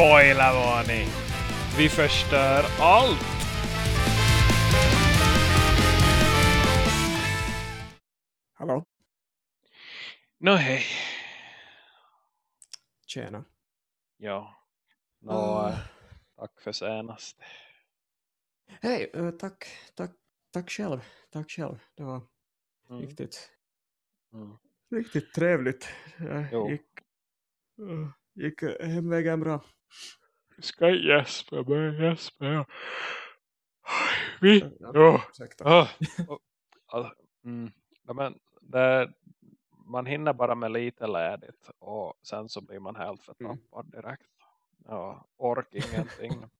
Spoilervarning! Vi förstör allt! Hallå? Nå hej. Tjena. Ja. Nå, Ah. eh, tack för senast. Hej, eh, tack, tack, tack själv. Tack själv. Det var Mm. riktigt, Mm. riktigt trevligt. Jag Jo. gick, eh, gick hemvägen bra. Ska gäspa, börja. Ja. Vi, Ja, ja. Ah, mm. ja, men det, man hinner bara med lite ledigt och sen så blir man helt förtappad direkt. Ja, ork ingenting.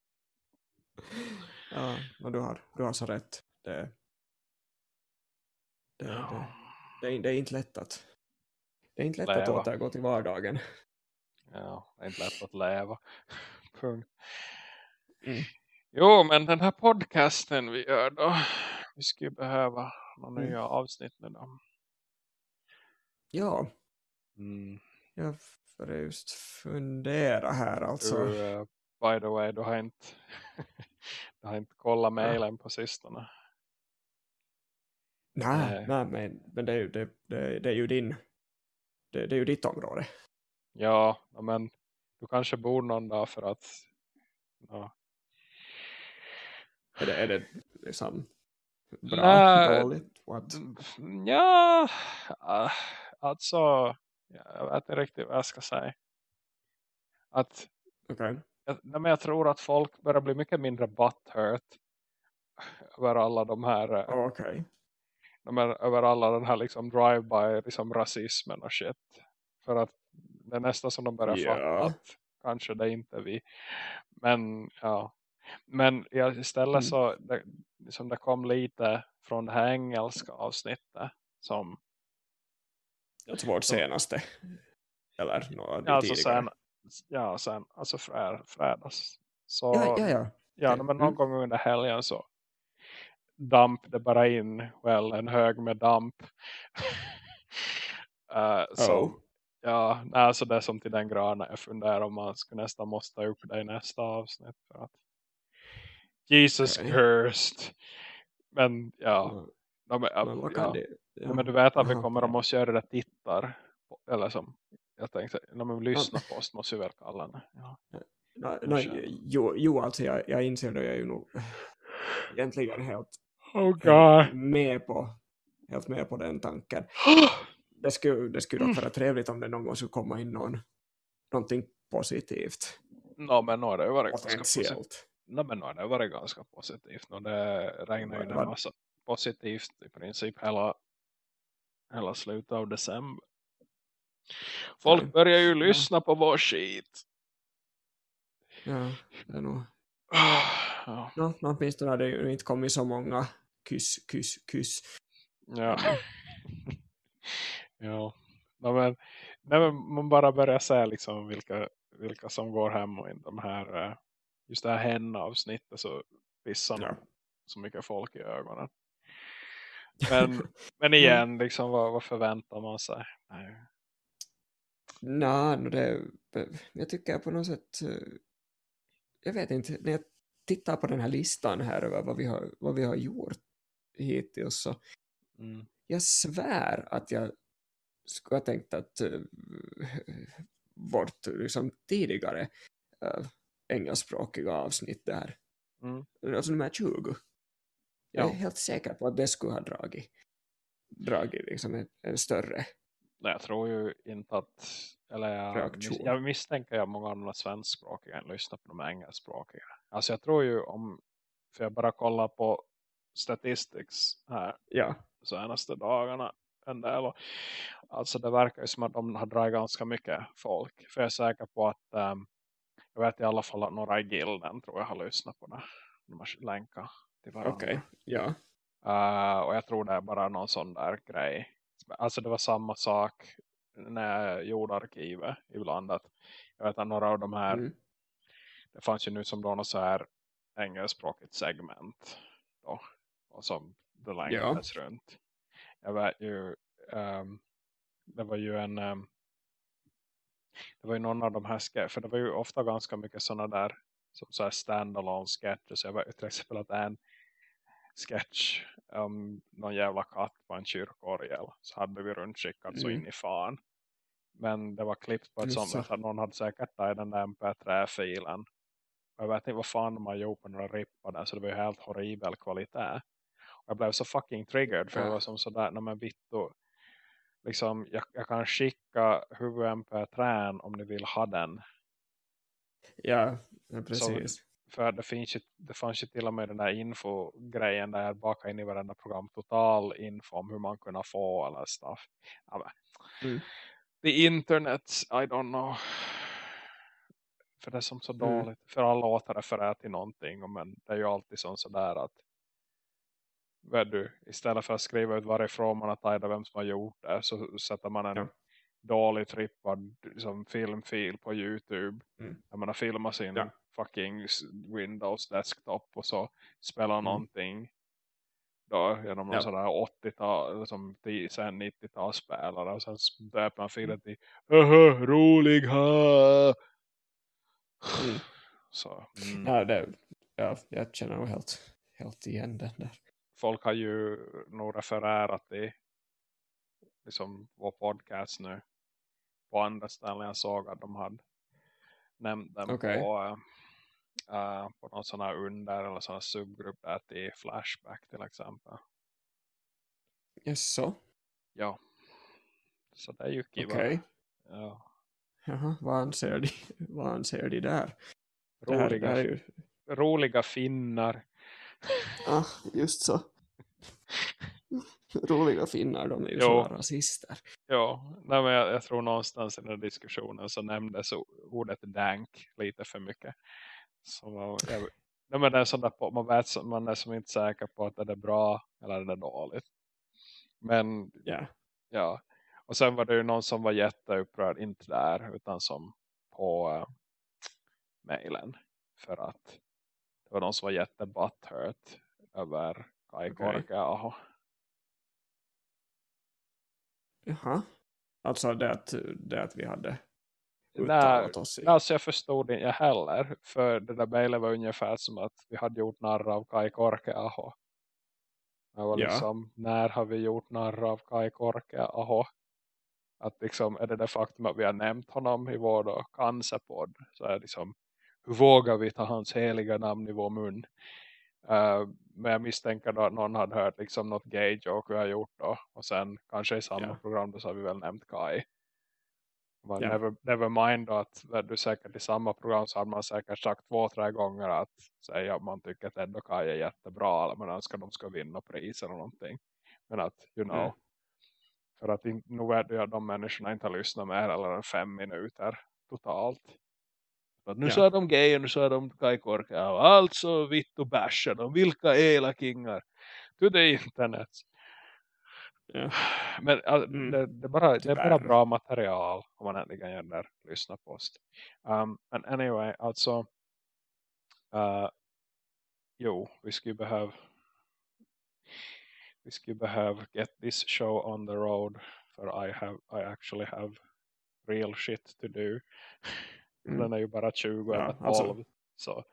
Ja, men du har, du har så rätt. Det, det, det, ja. det, är, det är inte lätt att det är inte lätt att Leva. återgå till vardagen. Ja, det är inte lätt att leva. Punkt. Mm. Jo, men den här podcasten vi gör då. Vi skulle behöva några Mm. nya avsnitt nu då. Ja, Mm. jag började just fundera här alltså. Du, eh, by the way, du har inte, du har inte kollat mejlen på sistone. Nej, Nej. nej men, men det, är ju, det, det, det är ju din det, det är ju ditt område. Ja, men du kanske bor någon dag för att ja, Är det, är det liksom bra, Nej. dåligt? What? ja ah, alltså jag vet inte riktigt vad jag ska säga. Att Okej. jag, men jag tror att folk börjar bli mycket mindre butthurt över alla de här eh, Okej. de här, över alla den här liksom drive-by liksom rasismen och shit. För att det är nästan som de börjar Ja. fatta att kanske det inte är vi. Men ja. Men istället Mm. så det, liksom det kom lite från det här engelska avsnittet som Alltså vårt senaste. Eller ja, alltså tidigare. sen ja, sen alltså frä, fredags. Så Ja, ja, ja. Ja, men någon Mm. gång under helgen så damp det bara in väl en hög med damp. Så, Oh. Ja, nej, alltså det är som till den graden jag funderar om man skulle nästan måste upp det i nästa avsnitt. För att Jesus Okej. Christ. Men ja, Ja, ja, men, ja, det? Ja, men du vet att vi kommer att måste göra det tittar. Eller som jag tänkte, när man lyssnar på oss måste vi väl kalla det. Ja. No, Kanske. jo, jo, alltså jag, jag inser det, jag är ju nog egentligen helt, Oh helt god. med på helt med på den tanken. Det skulle, det skulle dock vara trevligt om det någon gång skulle komma in någon, någonting positivt. no, men nu har det varit ganska positivt. No, men nu har det varit ganska positivt. No, det regnar ju en vad- massa positivt i princip hela, hela slutet av december. Folk Okej. börjar ju Ja. lyssna på vår skit. Ja, det är nog... Ja. No, no, åtminstone har det ju inte kommit så många kyss, kyss, kyss. Ja. ja. No, men, nej, men man bara börjar se liksom vilka, vilka som går hem och de här eh, just det här hen-avsnittet så pissar Ja. så mycket folk i ögonen. Men, men igen, liksom, vad, vad förväntar man sig? Nej. Nej, det, jag tycker på något sätt, eh, jag vet inte, när jag tittar på den här listan här över vad vi har, vad vi har gjort hittills så Mm. jag svär att jag skulle ha tänkt att uh, vårt liksom, tidigare uh, engelskspråkiga avsnitt där, Mm. alltså nummer 20, jag är Ja. helt säker på att det skulle ha dragit, dragit liksom en, en större Nej, jag tror ju inte att eller jag, mis, jag misstänker att många av de svenskspråkiga än lyssnar på de engelskspråkiga. Alltså jag tror ju om, för jag bara kollar på statistics här ja, senaste dagarna del. Och, alltså det verkar ju som att de har dragit ganska mycket folk. För jag är säker på att ehm, jag vet i alla fall att några i gilden tror jag har lyssnat på det. De har länkat till varandra. okej, ja, Uh, och jag tror det är bara någon sån där grej. Alltså det var samma sak när jag gjorde arkivet ibland. Att jag vet att några av de här, mm. det fanns ju nu som då något så här engelskspråkigt segment. Då, och som det länkades runt. Jag vet ju, ehm, det var ju en, ehm, det var ju någon av de här för det var ju ofta ganska mycket sådana där som så här stand-alone sketches. Jag var till exempel att en sketch om någon jävla katt på en kyrkorgel så hade vi rundskickat så Mm. in i fan. Men det var klippt på ett sånt så. att någon hade säkert tagit den där mp3-filen. Och Jag vet inte vad fan de har gjort på några rippar där så det var ju helt horribel kvalitet. Jag blev så fucking triggered för Ja. jag var som sådär, när man vittu liksom, jag, jag kan skicka huvud mp3 om ni vill ha den. Ja, ja precis. För det, finns ju, det fanns ju till och med den där infogrejen där jag bakade in i varenda program total info om hur man kunde få eller stuff. Ja, Mm. The internet, I don't know. För det är som så Mm. dåligt. För alla återrefererar till någonting. och Men det är ju alltid sådär att du, istället för att skriva ut varifrån man har tagit och vem som har gjort det så sätter man en Ja. dålig trippad som filmfil på Youtube. Mm. Där man har filmat sin Ja. fucking Windows desktop och så spelar Mm. någonting då genom någon Ja. sådär 80-tal som 10 sen 90-talsspelare och sen döper man filen Mm. till Haha, rolig ha! Mm. Så, mm. Ja, det, ja, jag känner nog helt, helt igen den där. Folk har ju nog refererat till liksom vår podcast nu på andra ställen jag såg att de hade nämnt den Okej. på, uh, på någon sån här under eller sån här subgrupp där till Flashback till exempel. Jaså? Ja. Så det är ju kiva. Okej. Ja. Jaha, vad anser de, vad anser de där? Det det Roliga, här är ju... roliga finnar. Ah, just så. Roliga finnar, de är ju Jo. sådana rasister. Ja, nej, men jag, jag tror någonstans i den här diskussionen så nämndes ordet dank lite för mycket. Så man, jag, nej, men det är sånt där på, man, vet, man är som inte säker på att det är bra eller det är dåligt. Men Ja. ja, och sen var det ju någon som var jätteupprörd, inte där utan som på uh, mailen. För att det var någon som var jättebutthurt över Kai. Korkeaho. Jaha. Alltså det att, det att vi hade uttalat oss i... Alltså jag förstod inte heller. För det där mejlet var ungefär som att vi hade gjort narr av Kai Korkeaho. Det var Ja. liksom, när har vi gjort narr av Kai Korkeaho? Att liksom, är det det faktum att vi har nämnt honom i vår då, cancerpodd. Så är liksom, hur vågar vi ta hans heliga namn i vår mun? Eh, men jag misstänker att någon hade hört liksom något gay joke vi har gjort då. Och sen kanske i samma Ja. program då så har vi väl nämnt Kai. Men Ja. never, never mind då att du säkert i samma program så hade man säkert sagt två, tre gånger att säga att man tycker att Ed och Kai är jättebra eller man önskar att de ska vinna pris eller någonting. Men att, you know, Mm. för att nog är det de människorna inte har lyssnat mer eller än fem minuter totalt. Nu Ja. så är de gay och nu så är de Kai Korkeaho. Alltså vitt och bärsar de. Vilka elakingar. To the internet. Ja. Men alltså, Mm. det, det, är bara, det är bara bra material om man äntligen gör där lyssna på oss. Um, men anyway, alltså uh, jo, vi skulle behöva vi skulle behöva get this show on the road för I have I actually have real shit to do. Mm. Den är ju bara 20 Ja, eller 12. alltså- så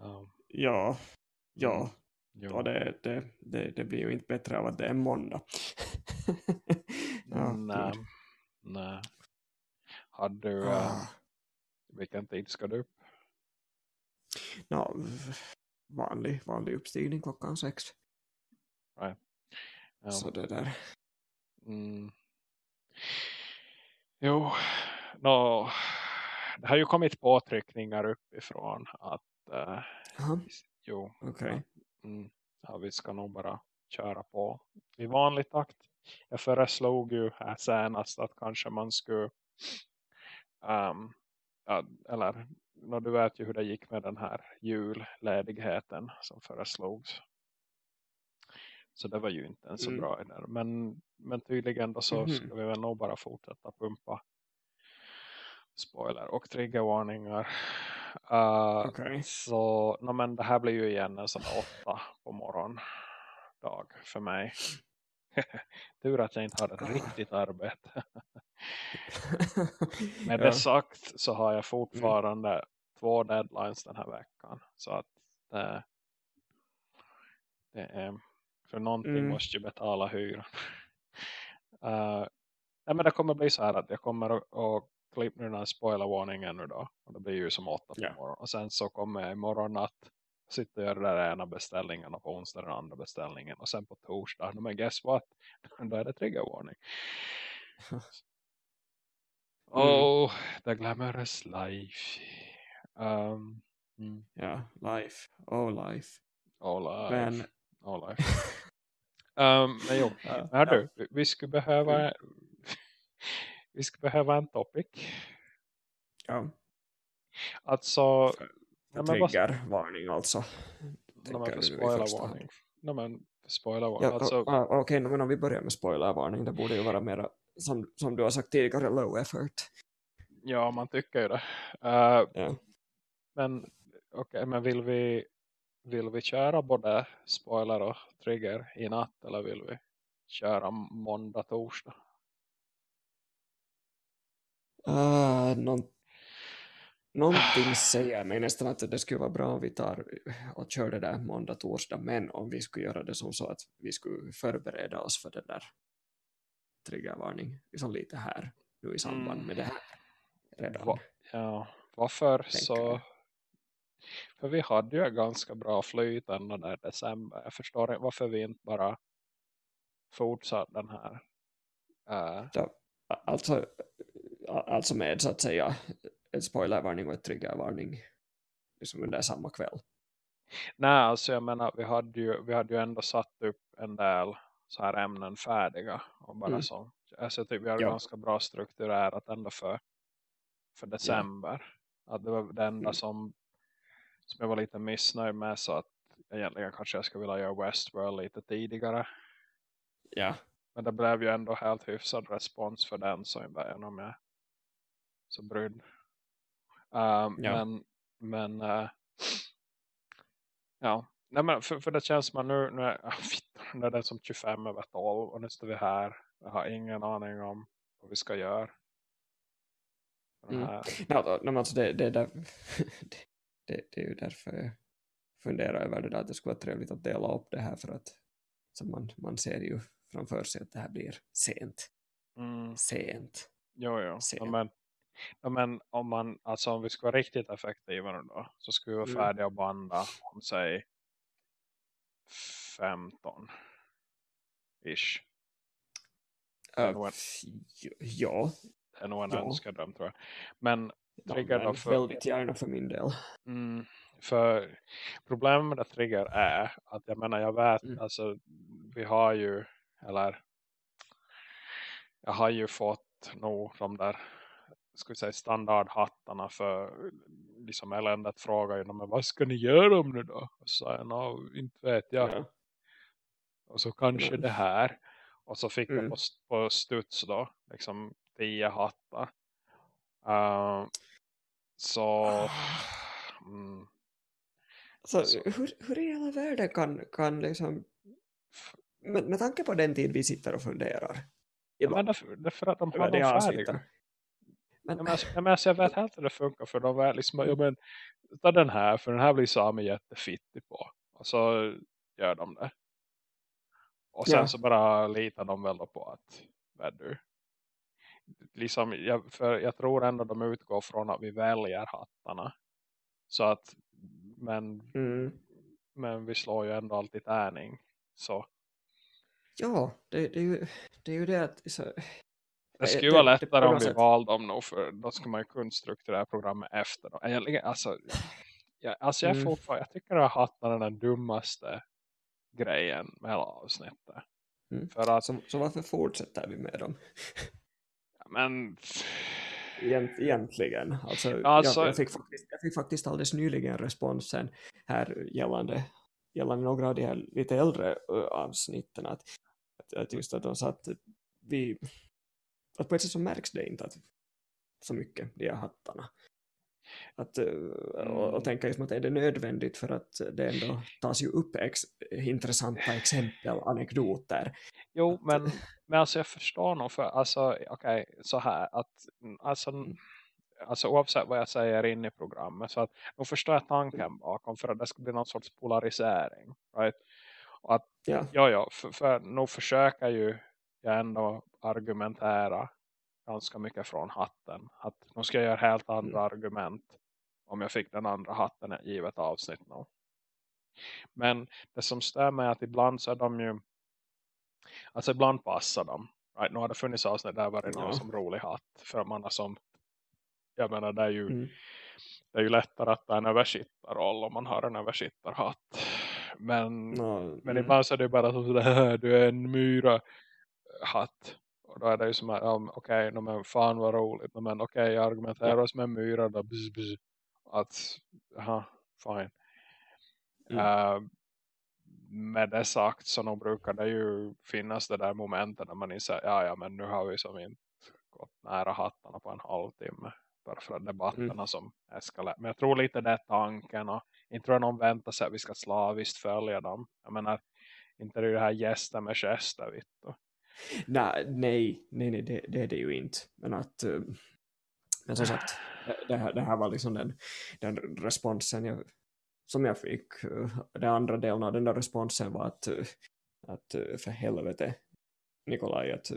um, Ja, ja. Mm. jo. Och det, det, det, det blir ju inte bättre av att det är måndag. ja, nej, gud. nej. Har du uh, Ah. vilken tid ska du upp? Ja, vanlig, vanlig uppstigning klockan sex. Ja. Så det där. Mm. Jo, no, det har ju kommit påtryckningar uppifrån att uh, jo, okej. mm, ja, vi ska nog bara köra på i vanlig takt. Jag föreslog ju här senast att kanske man skulle um, ja, eller no, du vet ju hur det gick med den här julledigheten som föreslogs. Så det var ju inte en så Mm. bra idé. Men, men tydligen då så Mhm. ska vi väl nog bara fortsätta pumpa spoiler och triggervarningar. Uh, Okej. Så no, men det här blir ju igen en sån åtta på morgon dag för mig. Tur att jag inte har ett Ah. riktigt arbete. Med det sagt så har jag fortfarande mm. två deadlines den här veckan. Så att det, det är, för någonting mm. måste ju betala hyran. uh, nej men det kommer bli så här att jag kommer att, att klippa den här spoilervarningen nu då. Och det blir ju som åtta på yeah. morgon. Och sen så kommer jag imorgon att sitta och göra den ena beställningen och på onsdag den andra beställningen. Och sen på torsdag, men guess what? Då är det triggervarning. Mm. Oh, the glamorous life. Um, mm. Ja, life. Oh, life. Oh, life. Men... Oh, life. um, men jo, ja, du, vi skulle behöva mm. Vi skulle behöva en topic. Ja. Alltså... Triggervarning alltså. No, men spoilervarning. No, men spoilervarning. Ja, alltså... ah, Okej, okay, men om vi börjar med spoilervarning. Det borde ju vara mera som, som du har sagt tidigare, low effort. Ja, man tycker ju det. Uh, ja. Men okay, men vill vi vill vi köra både spoiler och trigger i natt eller vill vi köra måndag, torsdag? Någon, någonting säger mig nästan att det skulle vara bra om vi tar och kör det där måndag, torsdag. Men om vi skulle göra det som så att vi skulle förbereda oss för det där triggervarning liksom lite här nu i samband med det här redan. Va, ja, varför så för vi hade ju ganska bra flyt ända där december. Jag förstår inte varför vi inte bara fortsatt den här. Ja, alltså, alltså med så att säga en spoilervarning och ett triggervarning liksom under samma kväll. Nej, alltså jag menar vi hade ju, vi hade ju ändå satt upp en del så här ämnen färdiga och bara mm. så. Alltså typ vi har ja. ganska bra strukturerat ändå för, för december. Ja. Att det var det enda mm. som, som jag var lite missnöjd med så att egentligen kanske jag skulle vilja göra Westworld lite tidigare. Ja. Men det blev ju ändå helt hyfsad respons för den så början om jag så brydd. Um, ja. Men, men uh, ja, Nej, men för, för det känns som att nu, nu, är, nu är det som 25 över 12 och nu står vi här. Jag har ingen aning om vad vi ska göra. Mm. Ja, men alltså det, det, det, det, det är ju därför jag funderar över det där att det skulle vara trevligt att dela upp det här för att så man, man ser ju framför sig att det här blir sent. Mm. Sent. Jo, jo. Sent. Ja, men, ja, men om man, alltså om vi ska vara riktigt effektiva då så skulle vi vara mm. färdiga att banda om sig 15 ish. Uh, ja. Det är nog en ja. önskadröm tror jag. Men trigger ja, för... Väldigt gärna för min del. Mm, för problemet med det trigger är att jag menar jag vet, mm. alltså vi har ju, eller jag har ju fått nog de där ska vi säga standardhattarna för liksom eländet frågar ju men vad ska ni göra om nu då? Och så jag, no, inte vet jag. Ja. Och så kanske mm. det här. Och så fick mm. jag på, på studs då liksom tio hattar. Uh, så... Mm, så, så. Hur, hur i hela världen kan, kan liksom med, med tanke på den tid vi sitter och funderar. Ja, men därför, därför att de har dem färdiga. Men, men, alltså, men alltså, jag vet helt hur det funkar för de är liksom, ja, men, ta den här för den här blir Sami jättefittig på. Och så gör de det. Och sen ja. så bara litar de väl på att vad du liksom, jag, för jag tror ändå de utgår från att vi väljer hattarna. Så att men, mm. men vi slår ju ändå alltid tärning. Så. Ja, det, det, är ju, det är ju det att så, det eh, skulle vara lättare om vi valde dem nog för då ska man ju kunna strukturera programmet efter. Egentligen, alltså, jag, alltså jag, mm. fortfarande, jag tycker att hatten är den dummaste grejen med hela avsnittet. Mm. För att, så, så varför fortsätter vi med dem? ja, men... Egent, egentligen. Alltså, alltså jag, jag, fick faktiskt, jag fick faktiskt alldeles nyligen responsen här gällande, gällande några av de här lite äldre avsnitten. Att, att, att just att de satt vi att på ett sätt så märks det inte att så mycket de här hattarna. att, mm. och, och tänka liksom att är det nödvändigt för att det ändå tas ju upp ex, intressanta exempel, anekdoter. Jo, att, men, men alltså jag förstår nog för, alltså okej, okay, så här att alltså, mm. alltså oavsett vad jag säger in i programmet så att nu förstår jag tanken bakom för att det ska bli någon sorts polarisering, right? Och att, ja, ja, ja för, för nu försöker ju jag ändå argumentera ganska mycket från hatten. Att nu ska jag göra helt andra mm. argument om jag fick den andra hatten ett givet avsnitt nu. Men det som mig är att ibland så är de ju alltså ibland passar de. Right? Nu har det funnits avsnitt där var det ja. någon som rolig hatt. För man har som jag menar det är ju mm. det är ju lättare att ta en översittarroll om man har en översittarhatt. Men, no, men mm. ibland så är det bara så där, du är en myra hatt. Och då är det ju som att, um, okej, okay, men fan vad roligt. Men okej, okay, jag argumenterar som en myra då. Bzz, bzz, att, aha, fine. Mm. Uh, med det sagt så nog brukar det ju finnas det där momentet när man inser, ja ja men nu har vi som inte gått nära hattarna på en halvtimme. Bara för att debatterna mm. som eskalerar. Men jag tror lite det är tanken och inte tror jag någon väntar sig att vi ska slaviskt följa dem. Jag menar, inte det här gäster med gester, vitt. Nej, nej, nej, det, det, är det ju inte. Men att, eh, men som sagt, det här, det här var liksom den, den responsen jag, som jag fick. Eh, den andra delen av den där responsen var att, eh, att för helvete, Nikolaj, att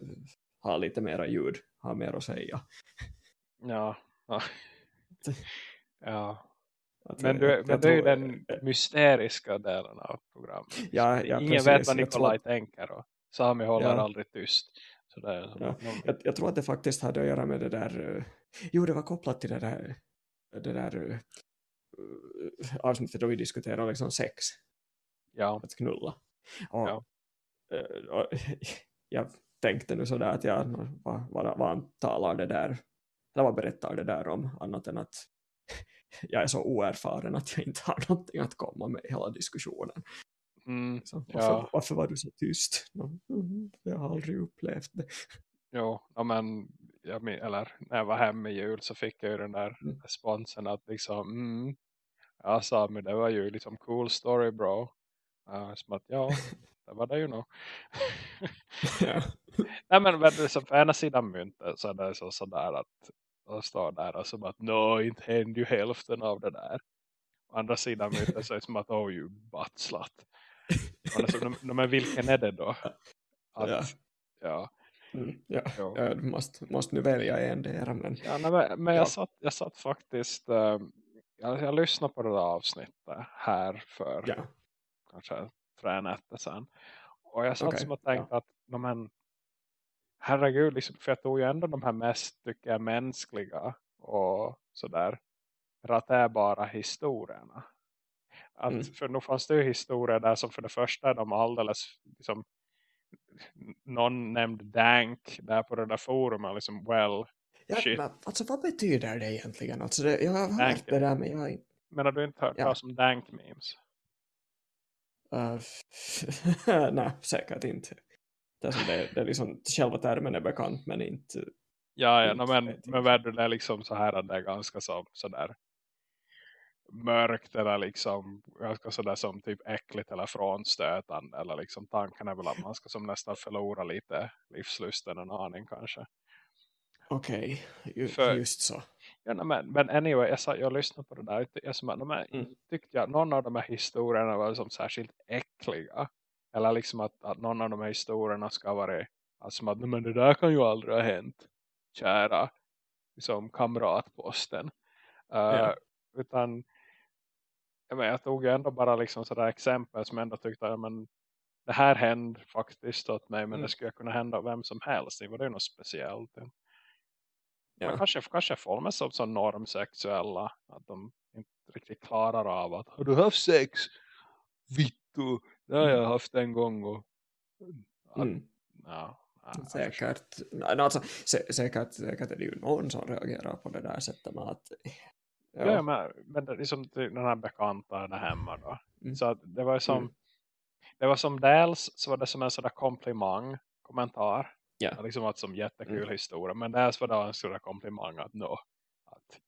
ha lite mera ljud, ha mer att säga. Ja, ja. ja. Men, du, men det är ju den mysteriska delen av programmet. Ja, ja, Ingen precis. vet vad Nikolaj tror... tänker. Och Sami håller ja. aldrig tyst. Så det är ja. jag, jag, tror att det faktiskt hade att göra med det där, uh, jo det var kopplat till det där, det där uh, avsnittet då vi diskuterade liksom sex. Ja. Att knulla. Och, ja. Och, jag tänkte nu sådär att jag, vad, vad, vad talar det där, eller vad berättar det där om, annat än att jag är så oerfaren att jag inte har någonting att komma med i hela diskussionen. Mm, så, varför, ja. varför, var du så tyst? Mm, jag har aldrig upplevt det. Jo, ja, men, jag, eller när jag var hemma i jul så fick jag ju den där mm. responsen att liksom, mm, jag sa men det var ju liksom cool story bro. Uh, som att ja, det var det ju nog. ja. Nej men liksom, på ena sidan myntet så är det så sådär att och står där och som att no, inte hände ju hälften av det där. Å andra sidan myntet så är det som att oh you battslat. Alltså, men vilken är det då? Att, ja. Ja. Mm, ja. ja. du måste, måste nu välja en där. Men, ja, nej, men, jag, satt, jag satt faktiskt um, jag, jag lyssnade på det där avsnittet här för ja. kanske tre nätter sedan. Och jag satt okay. som och tänkte ja. att men, herregud, liksom, för jag tog ju ändå de här mest tycker jag, mänskliga och sådär ratärbara historierna. Att, mm. För nog fanns det ju historier där som för det första är de alldeles liksom, någon nämnd dank där på det där forumet liksom well ja, shit. Men, alltså vad betyder det egentligen? Alltså det, jag har dank, hört det där men jag har inte... Men har du inte hört ja. om dank memes? Uh, nej, säkert inte. Det är, det, det är liksom, själva termen är bekant men inte... Ja, ja inte, no, men, men det är liksom så här att det är ganska som sådär mörkt eller liksom ganska sådär som typ äckligt eller frånstötande eller liksom tanken är väl att man ska som nästan förlora lite livslusten en aning kanske. Okej, okay. just så. Ja, men, men anyway, jag, sa, jag lyssnade på det där. Jag, som, de här, mm. tyckte jag någon av de här historierna var som särskilt äckliga. Eller liksom att, att någon av de här historierna ska vara alltså att men det där kan ju aldrig ha hänt. Kära liksom kamratposten. Uh, ja. Utan jag, men, jag tog ju ändå bara liksom sådär exempel som ändå tyckte att men, det här hände faktiskt åt mig men mm. det skulle kunna hända vem som helst. Det var det något speciellt. Ja. Man kanske, kanske får med som, som normsexuella att de inte riktigt klarar av att har du haft sex? Vittu, det har jag mm. haft en gång. Och, att, mm. ja, ja, säkert, alltså, sä, säkert, säkert är det ju någon som reagerar på det där sättet med att Ja, ja men, men det, liksom den här bekanta där hemma då. Mm. Så det var som mm. det var som dels så var det som en sån där komplimang kommentar. Ja. Det liksom var som jättekul mm. historia. Men dels var det en sån där komplimang att no, att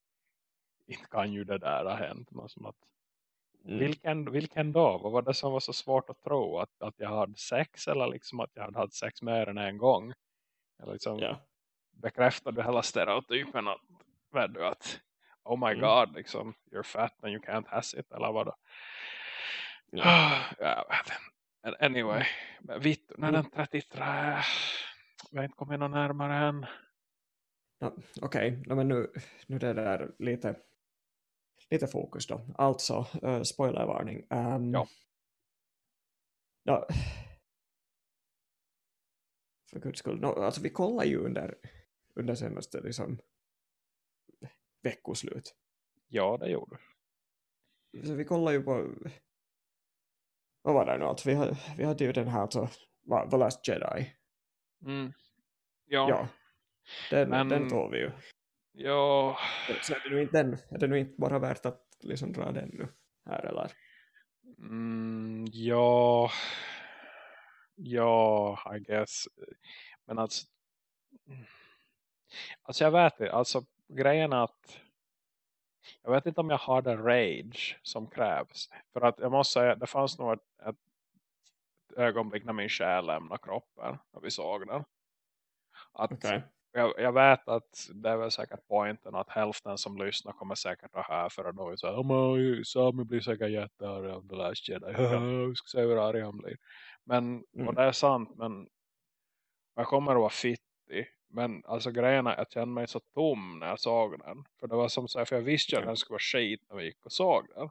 inte kan ju det där ha hänt. Men som att, Mm. vilken, vilken då? Vad var det som var så svårt att tro? Att, att jag hade sex eller liksom att jag hade haft sex mer än en gång? Eller liksom, Ja. bekräftade hela stereotypen att, du, att oh my Mm. god, liksom, you're fat and you can't has it, eller vad Ja. jag vet inte. Men Anyway, men vitt, när Mm. den 33 vi har inte kommit någon närmare än. Ja, Okej, no, men nu, nu är det där lite, lite fokus då. Alltså, uh, spoilervarning. Um, Ja. ja. För guds skull. No, alltså vi kollar ju under, under senaste liksom, veckoslut. Ja, det gjorde Så vi kollar ju på... Vad var det nu? Alltså, vi, hade, vi hade ju den här, alltså, vad, The Last Jedi. mm. Ja, Ja. Den, Men- den tog vi ju. ja. Så är det, nu inte den, är det nu inte bara värt att liksom dra den nu här eller? Mm, ja, ja, I guess. Men alltså, alltså jag vet inte, alltså grejen är att jag vet inte om jag har den rage som krävs. För att jag måste säga, det fanns nog ett, ett ögonblick när min själ lämnade kroppen när vi såg den. Att Okej. jag, jag vet att det är väl säkert poängen att hälften som lyssnar kommer säkert att höra för att så här, oh, Sami blir säkert jättearg av The Last Jedi. Jag ska se hur arg han blir. Men, Mm. och det är sant, men jag kommer att vara fittig. Men alltså grejen är att jag kände mig så tom när jag såg den. För det var som så här, för jag visste ju att den skulle vara skit när vi gick och såg den.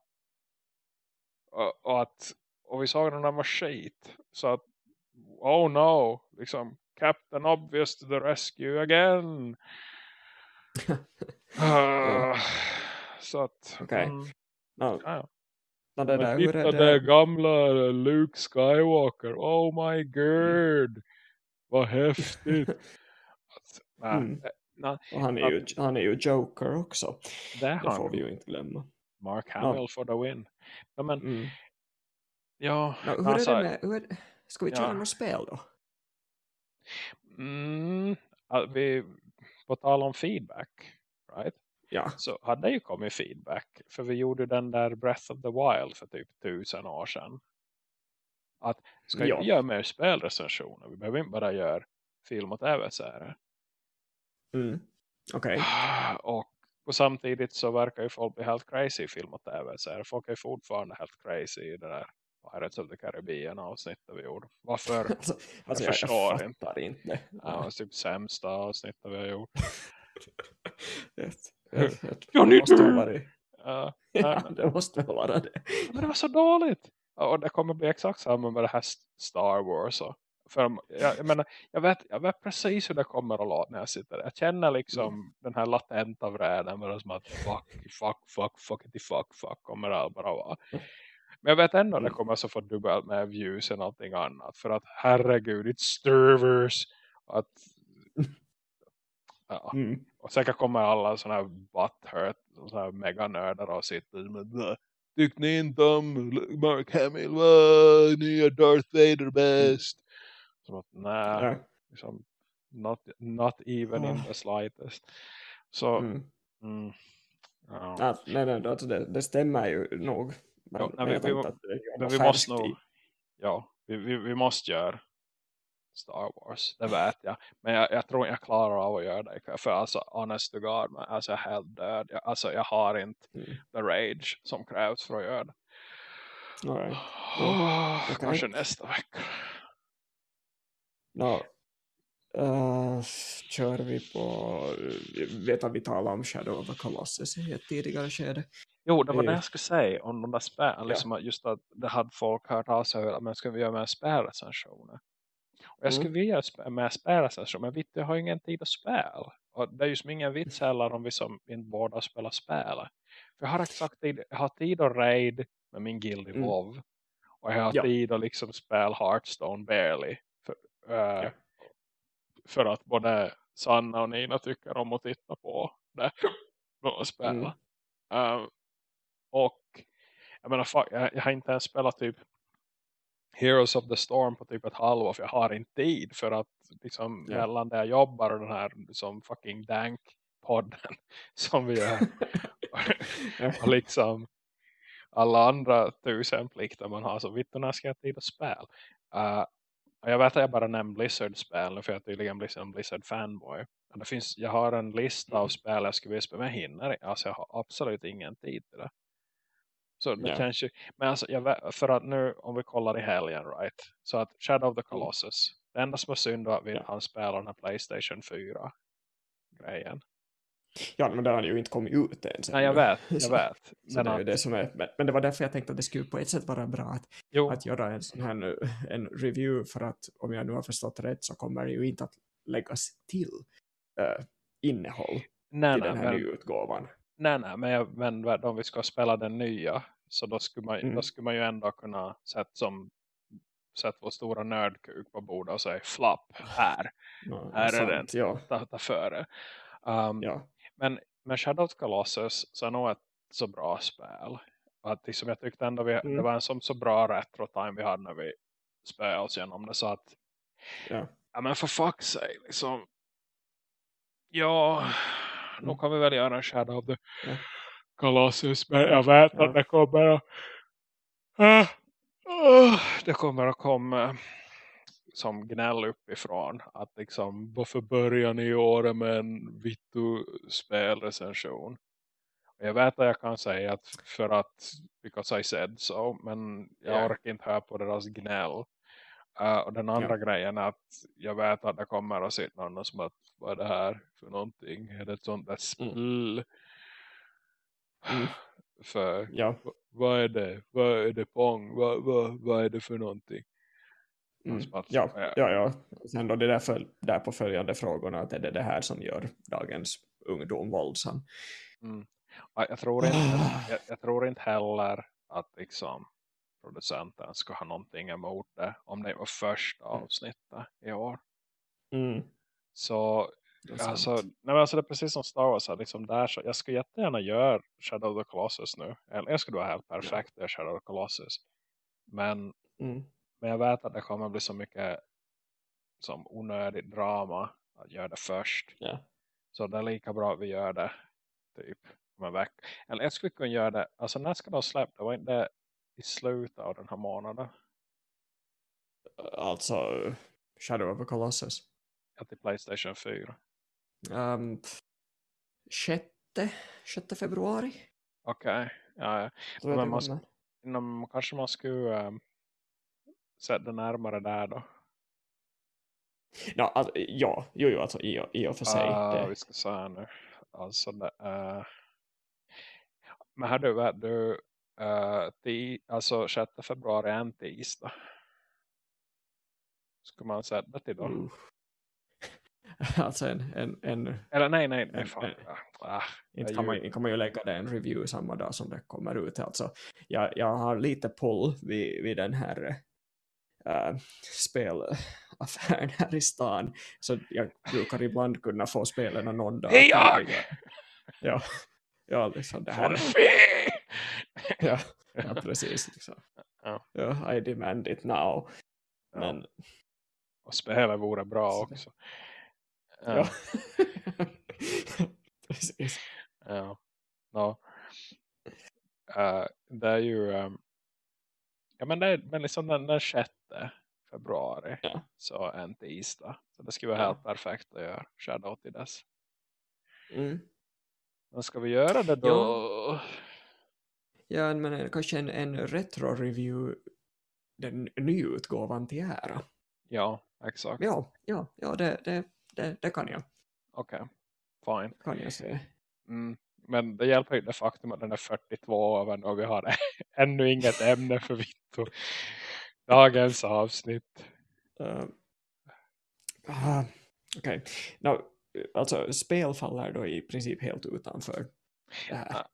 Och, och att och vi såg den när den var skit. Så att, oh no, liksom Captain Obvious to the rescue again. Ah, så att, Okej. mm, No, ja. no, det där, titta är det? gamla Luke Skywalker. Oh my god. Vad häftigt. Att, nej, Mm. eh, nej, Och han är, ju, han är ju Joker också. det Det får vi ju inte glömma. Mark Hamill for the win. Ja, men, Mm. ja, No, hur alltså, är det med, hur är, ska vi Ja. köra något spel då? mm, att vi, på tal om feedback, right? Ja, Så hade ju kommit feedback. För vi gjorde den där Breath of the Wild för typ tusen år sedan. Att ska Ja. vi göra mer spelrecensioner? Vi behöver inte bara göra film och tv-serier. Mm. okej. Och och samtidigt så verkar ju folk bli helt crazy i film och tv-serier. Folk är fortfarande helt crazy i det där Pirates of the Caribbean avsnittet vi gjorde. Varför? Alltså, alltså Jag jag, förstår jag inte. inte. Ja, typ sämsta avsnittet vi har gjort. Ett- ett- Jag det måste Ja, Ja, det måste vara det. men det var så dåligt. Och det kommer bli exakt samma med det här Star Wars. Och för, jag, jag, menar, jag, vet, jag vet precis hur det kommer att låta när jag sitter där. Jag känner liksom den här latenta vreden. Bara som att fuck, fuck, fuck, fuck, it, fuck, fuck kommer det bara vara. Men jag vet ändå att det Mm. kommer så få dubbelt med views än någonting annat. För att herregud, it's stirvers. Att, ja. Mm. Och säkert kommer alla sådana här butthurt, sådana här meganördar och sitter med "Bäh, Tyckte ni inte om Mark Hamill? Nya Darth Vader bäst. Som att, nej, Ja. liksom, not, not even in Ah. the slightest. Så, mm. Mm. ja. Ja, nej, nej, alltså det, det stämmer ju nog. Men, Ja, nej, men vi- vi- Men vi måste nog, ja, vi, vi, vi måste göra Star Wars, det vet jag. Men jag, jag tror jag klarar av att göra det. För alltså, honest to God, man, alltså jag är helt död. Jag, alltså jag har inte Mm. the rage som krävs för att göra det. All right. Oh. Kanske nästa vecka. No, uh, kör vi på, vet att vi talade om Shadow of the Colossus i ett tidigare skede. Jo, det var Eh. det jag skulle säga om de där spelen. Liksom att just att det hade folk hört av sig att men ska vi göra med spelrecensioner? Och jag skulle Mm. vilja sp- med spelrecensioner, men vitt, jag har ingen tid att spela. Och det är ju som ingen vits heller om vi som inte båda spelar spel. För jag har exakt tid, jag har tid att raid med min guild i Mm. WoW. Och jag har Ja. tid att liksom spela Hearthstone barely. För, Ja. för att både Sanna och Nina tycker om att titta på det. Och spela. Mm. Eh, och jag menar, fuck, jag, jag har inte ens spelat typ Heroes of the Storm på typ ett halvår för jag har inte tid för att liksom Ja. mellan där jag jobbar och den här liksom fucking dank podden som vi gör och liksom alla andra tusen plikter man har så vitt när ska jag tid att spela. Uh, och jag vet att jag bara nämnt Blizzard-spel för jag är tydligen Blizzard, en Blizzard-fanboy. Det finns, jag har en lista av spel jag skulle vilja spela med hinner. Alltså jag har absolut ingen tid till det. Så det yeah. ju, men alltså jag, för att nu om vi kollar i helgen right, så att Shadow of the Colossus mm. det enda som är synd var att vi han spelar den här Playstation 4 grejen. Ja, men det har ju inte kommit ut än. Nej, jag vet, jag vet. men, det är det som är, men, men, det var därför jag tänkte att det skulle på ett sätt vara bra att, att göra en sån här en review för att om jag nu har förstått rätt så kommer det ju inte att läggas till uh, innehåll nej, till nej, den här men, utgåvan. Nej, nej, men, jag, men om vi ska spela den nya så då skulle man, mm. då skulle man ju ändå kunna sätta som sätt vår stora nördkuk på bordet och säga flapp här. Ja, här sant, är den. Ja. Ta, ta före. Um, ja. Men, men Shadow of Colossus så är nog ett så bra spel. Att liksom jag tyckte ändå vi, mm. det var en som så bra retro-time vi hade när vi spelade oss igenom det. Så att, ja, ja men för fuck's sake, liksom. Ja, mm. nu kan vi väl göra en Shadow of the ja. Colossus. Men jag vet att det kommer att, uh, uh, det kommer att komma som gnäll uppifrån. Att liksom, varför börjar ni i år med en vittu spelrecension? Jag vet att jag kan säga att för att, because I said so, men jag yeah. orkar inte höra på deras gnäll. Uh, och den andra yeah. grejen är att jag vet att det kommer att sitta någon som att, vad är det här för någonting? Är det ett sånt där spill? Mm. Mm. För, ja. vad är det? Vad är det pong? Vad, vad, vad är det för någonting? Mm. ja, ja, ja. Sen då det där, för, där på följande frågorna att är det det här som gör dagens ungdom våldsam. Mm. Jag, tror inte, jag, jag, tror inte heller att liksom producenten ska ha någonting emot det om det var första mm. avsnittet i år. Mm. Så alltså, nej, alltså det är precis som Star Wars. Liksom där, så jag ska jättegärna göra Shadow of the Colossus nu. Jag skulle vara helt perfekt ja. Shadow of the Colossus. Men mm. Men jag vet att det kommer bli så mycket som onödigt drama att göra det först. Yeah. Så det är lika bra att vi gör det typ om en vecka. Eller jag skulle kunna göra det, alltså när ska de släppa det? Var inte i slutet av den här månaden? Alltså Shadow of the Colossus. Ja, till Playstation 4. Um, 6, 6 februari. Okej, okay. ja, ja. Men man, inom, kanske man skulle um, sätta närmare där då? No, alltså, ja, jo, jo alltså i, i och för sig. Uh, det. Vi ska säga nu. Alltså det är... Men här du, du uh, ti, alltså 6 februari är en tisdag. Ska man sätta till då? Uh. alltså en, en, en... Eller nej, nej, nej. Fan. En, ah, inte kan, man, kan man ju lägga det en review samma dag som det kommer ut. Alltså, jag, jag har lite pull vid, vid den här äh, spelaffären här i stan. Så jag brukar ibland kunna få spelen någon dag. Hej jag! Ja, ja liksom det här. ja, ja, precis. Liksom. Ja. I demand it now. Men... Ja. Och spelet vore bra också. Ja. ja. precis. Ja. No. Uh, det är ju um, Ja men, det, men liksom den, den 6 februari ja. så en tisdag. Så det skulle vara helt perfekt att göra Shadow till dess. Mm. Men ska vi göra det då? Ja, ja men kanske en, en retro-review den nyutgåvan till ära. Ja, exakt. Ja, ja, ja det, det, det, det kan jag. Okej, okay. fine. Kan jag se. Mm men det hjälper ju det faktum att den är 42 över och vi har ännu inget ämne för Vitto. Dagens avsnitt. Uh, uh, Okej. Okay. No, alltså spel faller då i princip helt utanför det här. Uh,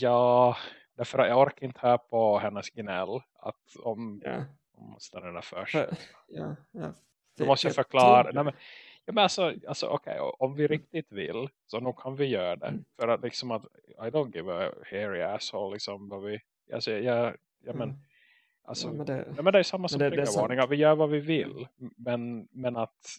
ja, därför jag orkar inte här på hennes gnäll att om, yeah. om måste den är först. För, ja, ja. Då måste jag förklara. Nej, men, Ja, men alltså, alltså okej, okay, om vi riktigt vill så nog kan vi göra det. Mm. För att liksom att I don't give a hairy asshole liksom vad vi, alltså jag, ja men mm. alltså, ja, men, det, ja, men det är samma som triggervarningar, vi gör vad vi vill men, men att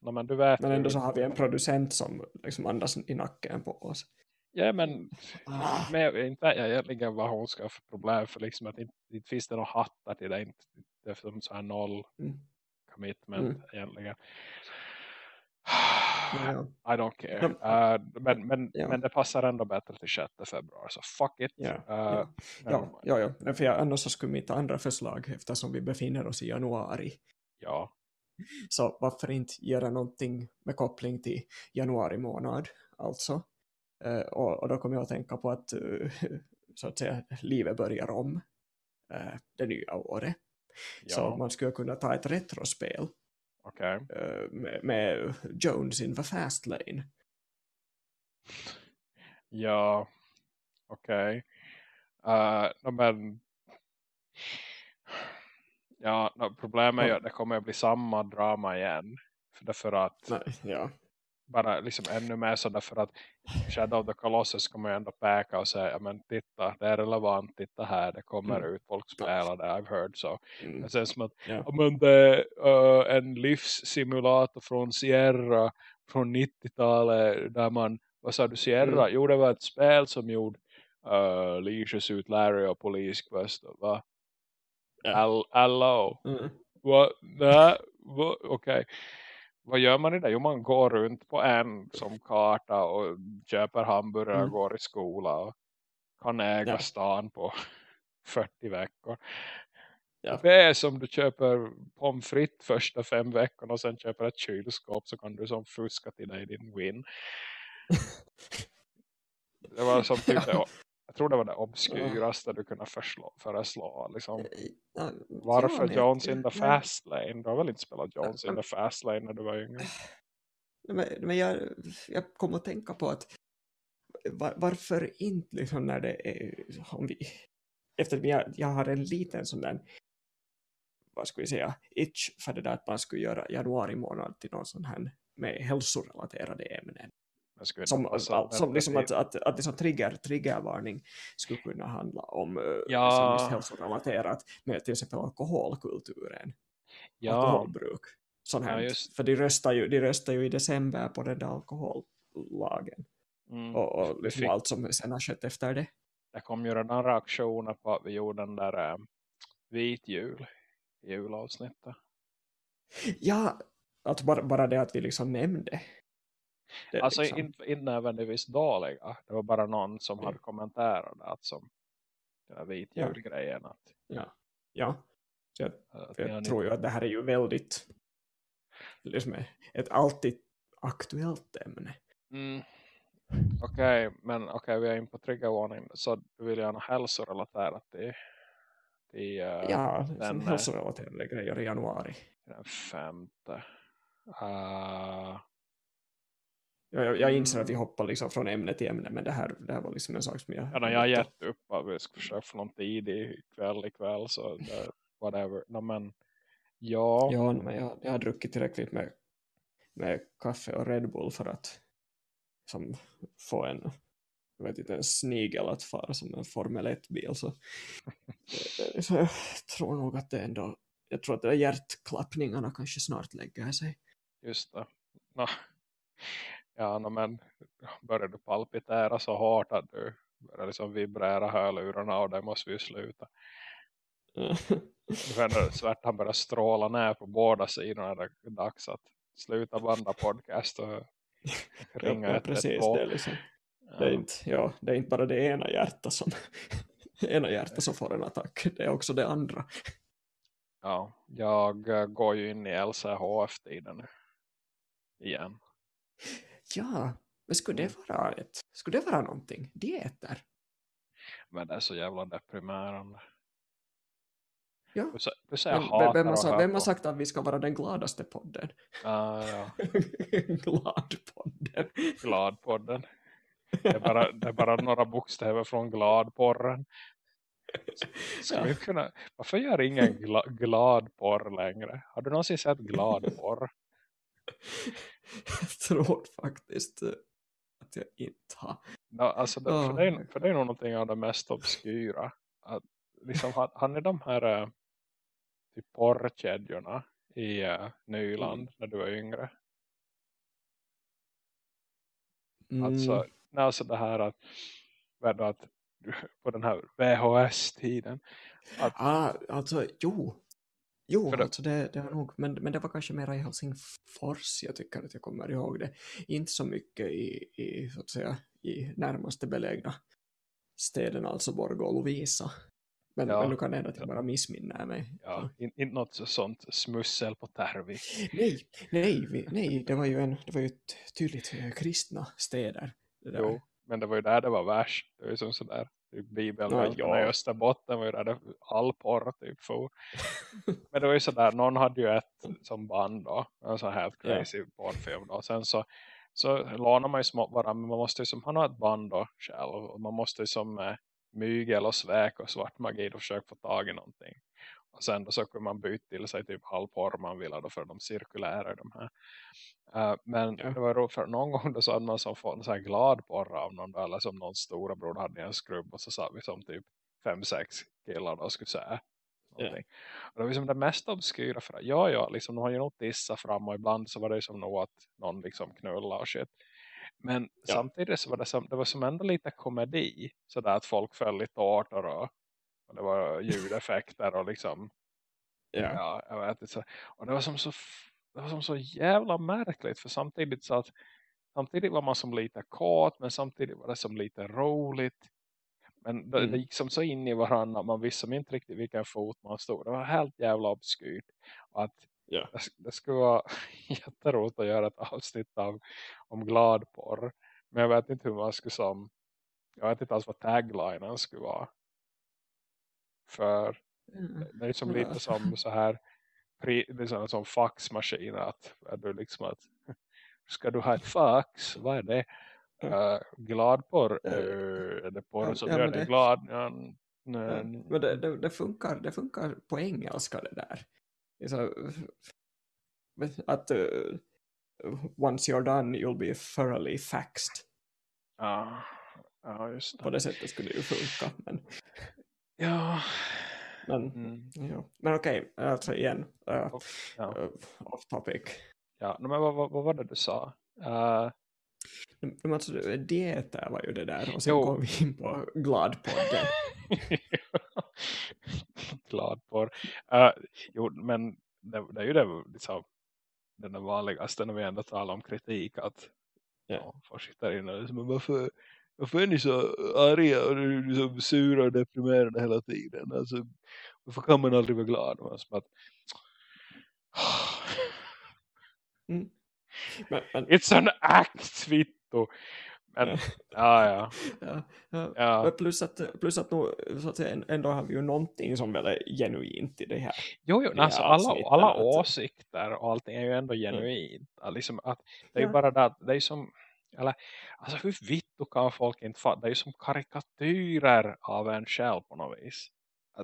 no, men du vet men ändå så har vi en producent som liksom andas i nacken på oss. Ja, men, Ah. men inte jag egentligen vad hon ska ha för problem för liksom att inte, inte finns det några hattar till det. Inte, det är så här noll Mm. commitment Mm. egentligen. Ja, I don't care. Uh, men, men, Ja. men det passar ändå bättre till 6 februari. Så fuck it. ja, Uh, ja. Ja, ja, För jag, annars så skulle mitt andra förslag, eftersom vi befinner oss i januari, ja. så varför inte göra någonting med koppling till januari månad, alltså. Eh, och, och då kommer jag att tänka på att, eh, så att säga, livet börjar om det nya året. Så Ja, man skulle kunna ta ett retrospel okej. eh, med, med Jones in the fast lane. Ja, okej. Uh, no, men ja, no, problemet är ju att det kommer att bli samma drama igen. För därför att Nej, ja. Bara liksom ännu mer så därför att Shadow of the Colossus kommer ju ändå päka och säga, men titta, det är relevant, titta här, det kommer Mm. ut, folk spelar det, I've heard so. Mm. Det känns som att ja, men det är uh, en livssimulator från Sierra från 90-talet där man, vad sa du Sierra? Mm. Jo det var ett spel som gjorde uh, Leisure ut Larry och Police va? Ja. Al- Allo. Mm. Va? Va? Okej. Vad gör man i det? Jo, man går runt på en som karta och köper hamburgare och Mm. går i skola och kan äga Ja. stan på 40 veckor. Ja. Det är som du köper pommes frites första fem veckorna och sen köper ett kylskåp så kan du som fuska till dig din win. Det var som typ jag tror det var det obskyraste du kunde förslå, föreslå. Liksom. Ja, Varför men- Jones in the fast lane? Du har väl inte spelat Jones in the fast lane när du var yngre? Men, men jag, jag kom att tänka på att var, varför inte liksom när det är om vi, eftersom jag, jag har en liten sån där vad ska vi säga, itch för det där att man skulle göra januari månad till någon sån här med hälsorelaterade ämnen. Som, som liksom att, att, att liksom trigger, triggervarning skulle kunna handla om eh, Ja. liksom hälsorelaterat med till exempel alkoholkulturen, Ja, alkoholbruk. Sån Ja, just. För de röstar, ju, de röstar ju i december på den där alkohollagen mm. och, och liksom fick- allt som sen har skett efter det. det kom ju redan reaktioner på att vi gjorde den där äh, vit jul julavsnittet. Ja, att bara, bara det att vi liksom nämnde. Det, Alltså liksom. inte, inte nödvändigtvis dåliga. Det var bara någon som Ja. hade kommenterat. Att som den vit Ja. julgrejen. Att, Ja, jag, jag tror ju att det här är ju väldigt liksom ett alltid aktuellt ämne. Mm. Okej, men okej, vi är in på triggervarning. Så du vill gärna hälsorelaterat till, till äh, Ja, den, som eh, hälsorelaterade grejer i januari. den femte. Uh, Jag, jag, inser att vi hoppar liksom från ämne till ämne, men det här, det här var liksom en sak som jag... ja, när jag har gett upp att vi ska försöka få någon tid i kväll ikväll. Så det, whatever. No, men ja. Ja, men jag, jag har druckit tillräckligt med, med kaffe och Red Bull för att som, få en jag vet inte, en snigel att fara som en Formel 1-bil. Så, eh, så jag tror nog att det ändå, jag tror att de där hjärtklappningarna kanske snart lägger sig. Just det. Nå. Ja, no, men börjar du palpitera så hårt att du börjar liksom vibrera hörlurarna och det måste vi ju sluta. Du känner svärtan börjar stråla ner på båda sidorna. Det är dags att sluta banda podcast och ringa ja, 112. precis, det är, liksom, det, är inte, ja, det är inte bara det ena hjärtat som ena hjärtat som får en attack, det är också det andra. Ja, jag eh, går ju in i LCHF-tiden nu. Igen. Ja, men skulle det vara ett, skulle det vara någonting? Dieter? Men det är så jävla deprimerande. Ja. Säger Men, hatar vem, har, att sa- höra vem har sagt att vi ska vara den gladaste podden? Ah, ja. Gladpodden. Gladpodden. Det är, bara, det är bara några bokstäver från gladporren. Ska Ja. vi kunna, varför gör ingen gla, gladporr längre? Har du någonsin sett gladporr? Jag tror faktiskt eh, att jag inte har. No, alltså det, för, det är, för det är nog någonting av det mest obskyra. Att, liksom, har, har ni de här äh, typ porrkedjorna i äh, Nyland Mm. när du var yngre? Mm, Alltså, nej, alltså det här att, att på den här VHS-tiden. Att, ah, alltså, jo. Jo, det, alltså det, det var nog, men, men det var kanske mer i Helsingfors jag tycker att jag kommer ihåg det. Inte så mycket i, i så att säga, i närmaste belägna städerna, alltså Borgå och Lovisa. Men, ja. men nu kan hända att jag bara missminner mig. Ja, inte in, något sånt smussel på Tervi. Nej, nej, vi, nej det var ju en, det var ju ett tydligt eh, kristna städer. Jo, men det var ju där det var värst. Det var ju som sådär. Bibeln ja, ja. i Österbotten var ju där all porr typ for. men det var ju sådär, någon hade ju ett som band då. En sån helt crazy yeah. porrfilm då. Sen så, så lånar man ju smått varandra, men man måste ju som ha ett band då själv. Och man måste ju som eh, mygel och sväk och svart magi då försöka få tag i någonting. Och sen då så kunde man byta till sig typ halvporr man ville då för de cirkulära de här. Uh, men ja. det var roligt för någon gång då så hade man som fått en sån här glad porr av någon då, eller som någon stora bror hade en skrubb och så sa vi som typ fem, sex killar då skulle säga. Ja. Och det var liksom det mest obskyra för att ja, ja, liksom de har ju nog tissa fram och ibland så var det som nog att någon liksom knulla och shit. Men ja. samtidigt så var det som, det var som ändå lite komedi. Sådär att folk föll lite tårtor och, och det var ljudeffekter och liksom. Ja. ja jag vet inte. Och det var som så det var som så jävla märkligt. För samtidigt så att samtidigt var man som lite kåt men samtidigt var det som lite roligt. Men det, mm. det gick som så in i varandra. Man visste inte riktigt vilken fot man stod. Det var helt jävla obskyrt. Och att Yeah. Det, det skulle vara jätteroligt att göra ett avsnitt av, om gladporr. Men jag vet inte hur man skulle som jag vet inte alls vad taglinen skulle vara. För mm. det är som lite som så här liksom som faxmaskin att är du liksom att ska du ha ett fax? Vad är det? Uh, gladporr? Uh, är det porr som ja, gör dig glad? Ja, men det, det, det, funkar, det funkar på engelska det där så, att uh, once you're done you'll be thoroughly faxed. Ja, ja just det. På det sättet skulle det ju funka. Men, ja. Men, mm. ja. men okej, okay, alltså igen. Uh, off, ja. uh, off topic. Ja, men vad, vad, vad var det du sa? Uh... Men alltså, dieter var ju det där. Och sen jo. kom vi in på gladpodden. glad på. Uh, jo, men det, det, är ju det, liksom, den vanligaste när vi ändå talar om kritik att yeah. ja, folk sitter inne och liksom, varför, varför är ni så arga och liksom sura och deprimerade hela tiden? Alltså, varför kan man aldrig vara glad? Som att, mm. men, men, It's an act, Vitto. Men, ja, ja. ja, ja. ja. Plus att, plus att, nu, så att säga, ändå har vi ju någonting som väl är genuint i det här. Jo, jo alltså alla, alla åsikter och allting är ju ändå mm. genuint. Mm. Liksom att, det är ju bara det att det är som eller, alltså hur vitt kan folk inte fatta? Det är ju som karikatyrer av en själv på något vis.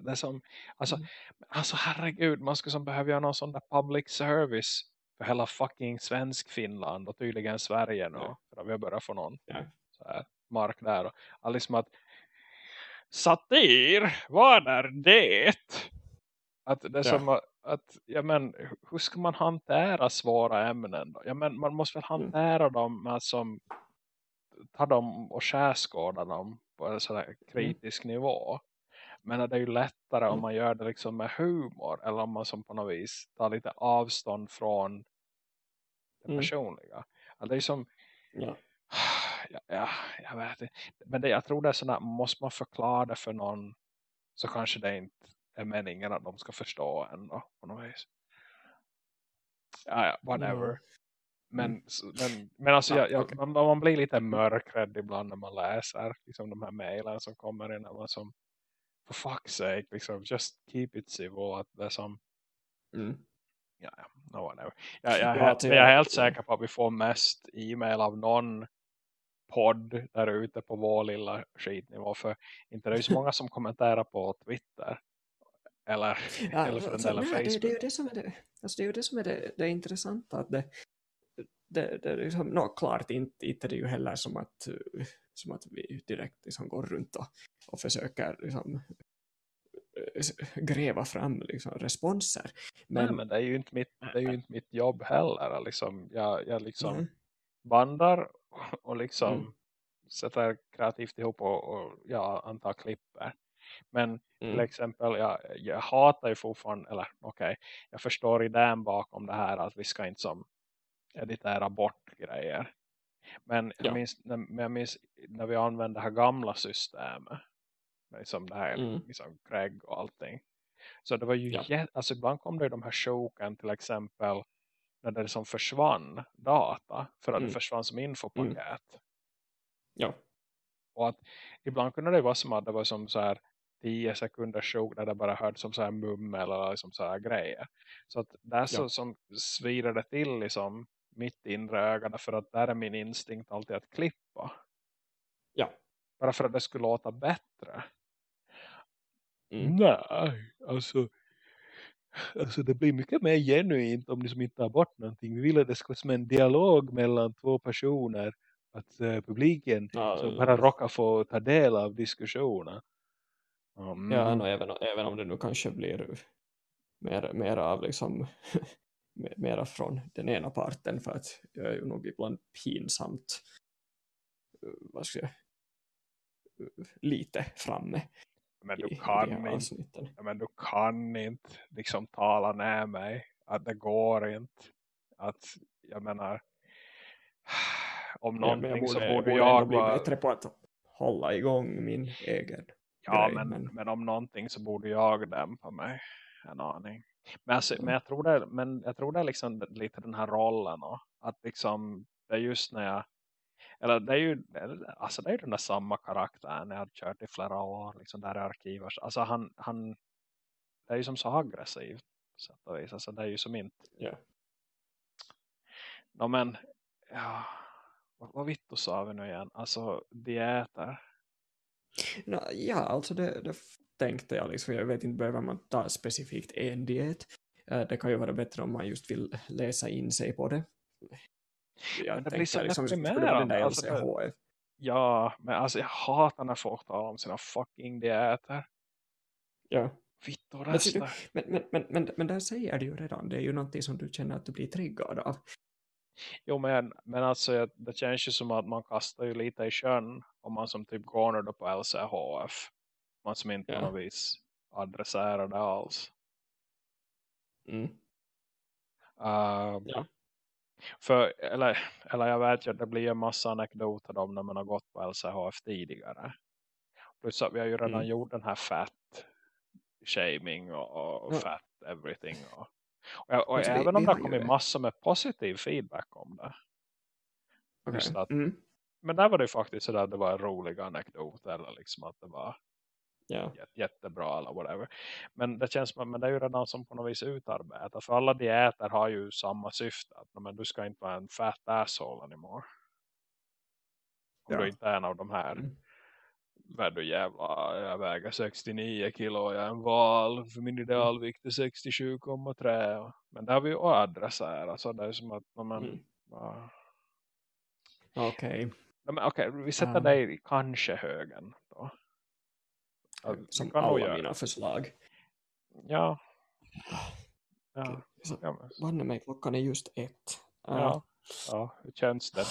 Det är som, alltså, mm. alltså herregud, man skulle som behöva göra någon sån där public service för hela fucking svensk Finland och tydligen Sverige nu. Ja. För att vi har börjat få någon ja. här, mark där. Och liksom att satir, vad är det? Att det är ja. som att, ja, men, hur ska man hantera svåra ämnen då? Ja, men, man måste väl mm. hantera mm. dem med som ta dem och skärskåda dem på en sån mm. kritisk mm. nivå. Men det är ju lättare mm. om man gör det liksom med humor. Eller om man som på något vis tar lite avstånd från det mm. personliga. Alltså det är som... Ja. Ja, ja, jag vet inte. Men det, jag tror det är sådär, måste man förklara det för någon så kanske det inte är meningen att de ska förstå ändå på något vis. Ja, ja whatever. Mm. Men, men, men alltså ja, jag, okay. man, man, blir lite mörkrädd ibland när man läser liksom de här mejlen som kommer in. När man som, for fuck's sake, liksom, just keep it civil. Att det som, mm. ja, no whatever. Jag, jag, jag, jag är helt säker på att vi får mest e-mail av någon podd där ute på vår lilla skitnivå. För inte det är ju så många som kommenterar på Twitter. Eller, ja, eller för alltså, den delen Facebook. Det, det, är ju det som är det, alltså det, är ju det, som är det, det intressanta. Att det, det, det liksom, no, klart inte, inte det är ju heller som att, som att vi direkt liksom går runt och, och försöker liksom, gräva fram liksom, responser. Men, Nej, men det är ju inte mitt, det är ju inte mitt jobb heller. Liksom. Jag, jag liksom mm. vandrar och liksom mm. sätter kreativt ihop och, och ja, antar klipper. Men mm. till exempel, jag, jag hatar ju fortfarande, eller okej, okay, jag förstår idén bakom det här att vi ska inte som editera bort grejer. Men jag, minns, när, jag minns när vi använde det här gamla systemet, liksom det här mm. liksom Craig och allting. Så det var ju, ja. alltså ibland kom det de här choken till exempel när det liksom försvann data för att mm. det försvann som infopaket. Mm. Ja. Och att ibland kunde det vara som att det var som så här 10 sekunder sjok där det bara hörde som så här mummel eller liksom så här grejer. Så att där så ja. som svider det till liksom mitt inre öga för att där är min instinkt alltid att klippa. Ja. Bara för att det skulle låta bättre. Mm. Nej, alltså Alltså det blir mycket mer genuint om ni som inte tar bort någonting. Vi vill att det vara som en dialog mellan två personer. Att uh, publiken ja, bara råkar få ta del av diskussionen. Mm. Ja, no, även, även om det nu kanske blir mer, mer av liksom mera från den ena parten för att jag är ju nog ibland pinsamt eh, vad ska jag, eh, lite framme men du kan inte men du kan inte liksom tala ner mig att det går inte att jag menar om någonting ja, borde, så borde jag, jag bli vara... bättre på att hålla igång min egen ja men, men... men om någonting så borde jag dämpa mig en aning men, alltså, men, jag tror det, men jag tror det är liksom lite den här rollen och att liksom det är just när jag eller det är ju alltså det är ju den där samma karaktären jag har kört i flera år liksom där i arkiver. Alltså han, han det är ju som så aggressiv så att vis. Alltså det är ju som inte yeah. no, men ja, vad, vad vitt sa vi nu igen? Alltså diäter no, ja, alltså det, det tänkte jag liksom, jag vet inte behöver man ta specifikt en diet eh, det kan ju vara bättre om man just vill läsa in sig på det jag det blir så liksom, deprimerande. Alltså, det, ja, men alltså jag hatar när folk talar om sina fucking diäter. Ja. Men, men, men, men, men där säger du ju redan, det är ju någonting som du känner att du blir triggad av. Jo, men, men alltså det känns ju som att man kastar ju lite i sjön om man som typ går då på LCHF. Man som inte ja. på något vis adresserar det alls. Mm. Uh, ja. För, eller, eller jag vet ju att det blir en massa anekdoter om när man har gått på LCHF tidigare. Plus att vi har ju redan mm. gjort den här fat shaming och, och ja. fat everything. Och, och, och även vi, om det har kommit massor med positiv feedback om det. Okay. Att, mm. Men där var det faktiskt så att det var en rolig anekdot. Eller liksom att det var yeah. jättebra eller whatever. Men det känns som att det är ju redan som på något vis utarbetat. För alla dieter har ju samma syfte. Att men du ska inte vara en fat asshole anymore. Om ja. du inte är en av de här. Mm. Jävla, jag väger 69 kilo jag är en val. För min idealvikt är 67,3. Men det har vi ju adresserat. Så det är som att, men, mm. uh, Okej. Okay. Okay, vi sätter um. dig kanske högen då. Som alla mina förslag. Ja. Ja. Så, ja Vanne mig, klockan är just ett. Ja, ja hur känns det?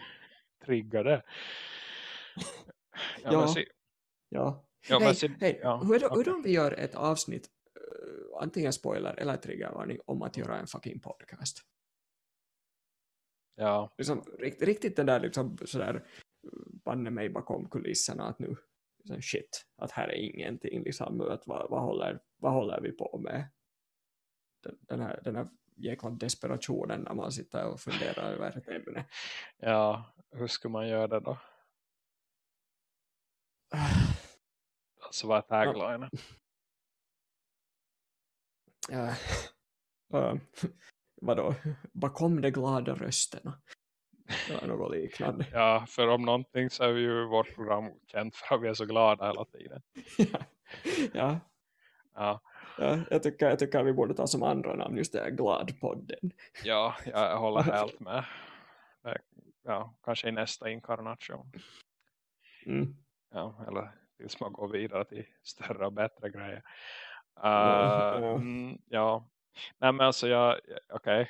Triggar Ja, ja. Se... ja. ja hej, se... hej. Ja. Hur, okay. hur om vi gör ett avsnitt uh, antingen spoiler eller triggervarning om att göra en fucking podcast? Ja. Liksom, rikt, riktigt den där liksom sådär banne mig bakom kulisserna att nu liksom, shit, att här är ingenting liksom, att vad, vad, håller, vad håller vi på med den, den här, den här jäkla desperationen när man sitter och funderar över ett ämne. Ja, hur ska man göra det då? Alltså vad är taglinen? Ja. Uh, vadå? Bakom de glada rösterna. Ja, något liknande. Ja, för om någonting så är vi ju vårt program känt för att vi är så glada hela tiden. ja. ja. Ja, jag, tycker, jag tycker att vi borde ta som andra namn just det här Gladpodden. Ja, jag håller helt med. Ja, kanske i nästa inkarnation. Mm. Ja, eller tills man går vidare till större och bättre grejer. Uh, ja. Mm, ja. Nej men alltså jag, okej. Okay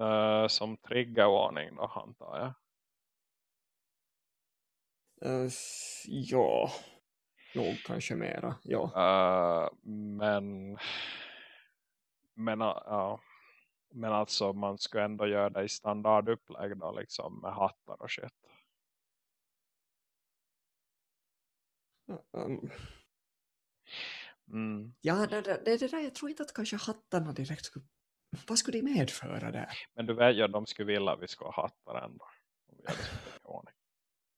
uh, som triggervarning då antar jag. Uh, ja, nog kanske mera, ja. Uh, men men, uh, men alltså man skulle ändå göra det i standardupplägg då liksom med hattar och shit. Um, Mm. ja, det, det, det, det där, jag tror inte att kanske hattarna direkt skulle... Vad skulle de medföra där? Men du vet ju att de skulle vilja att vi ska ha hattar ändå. Om vi det ordning.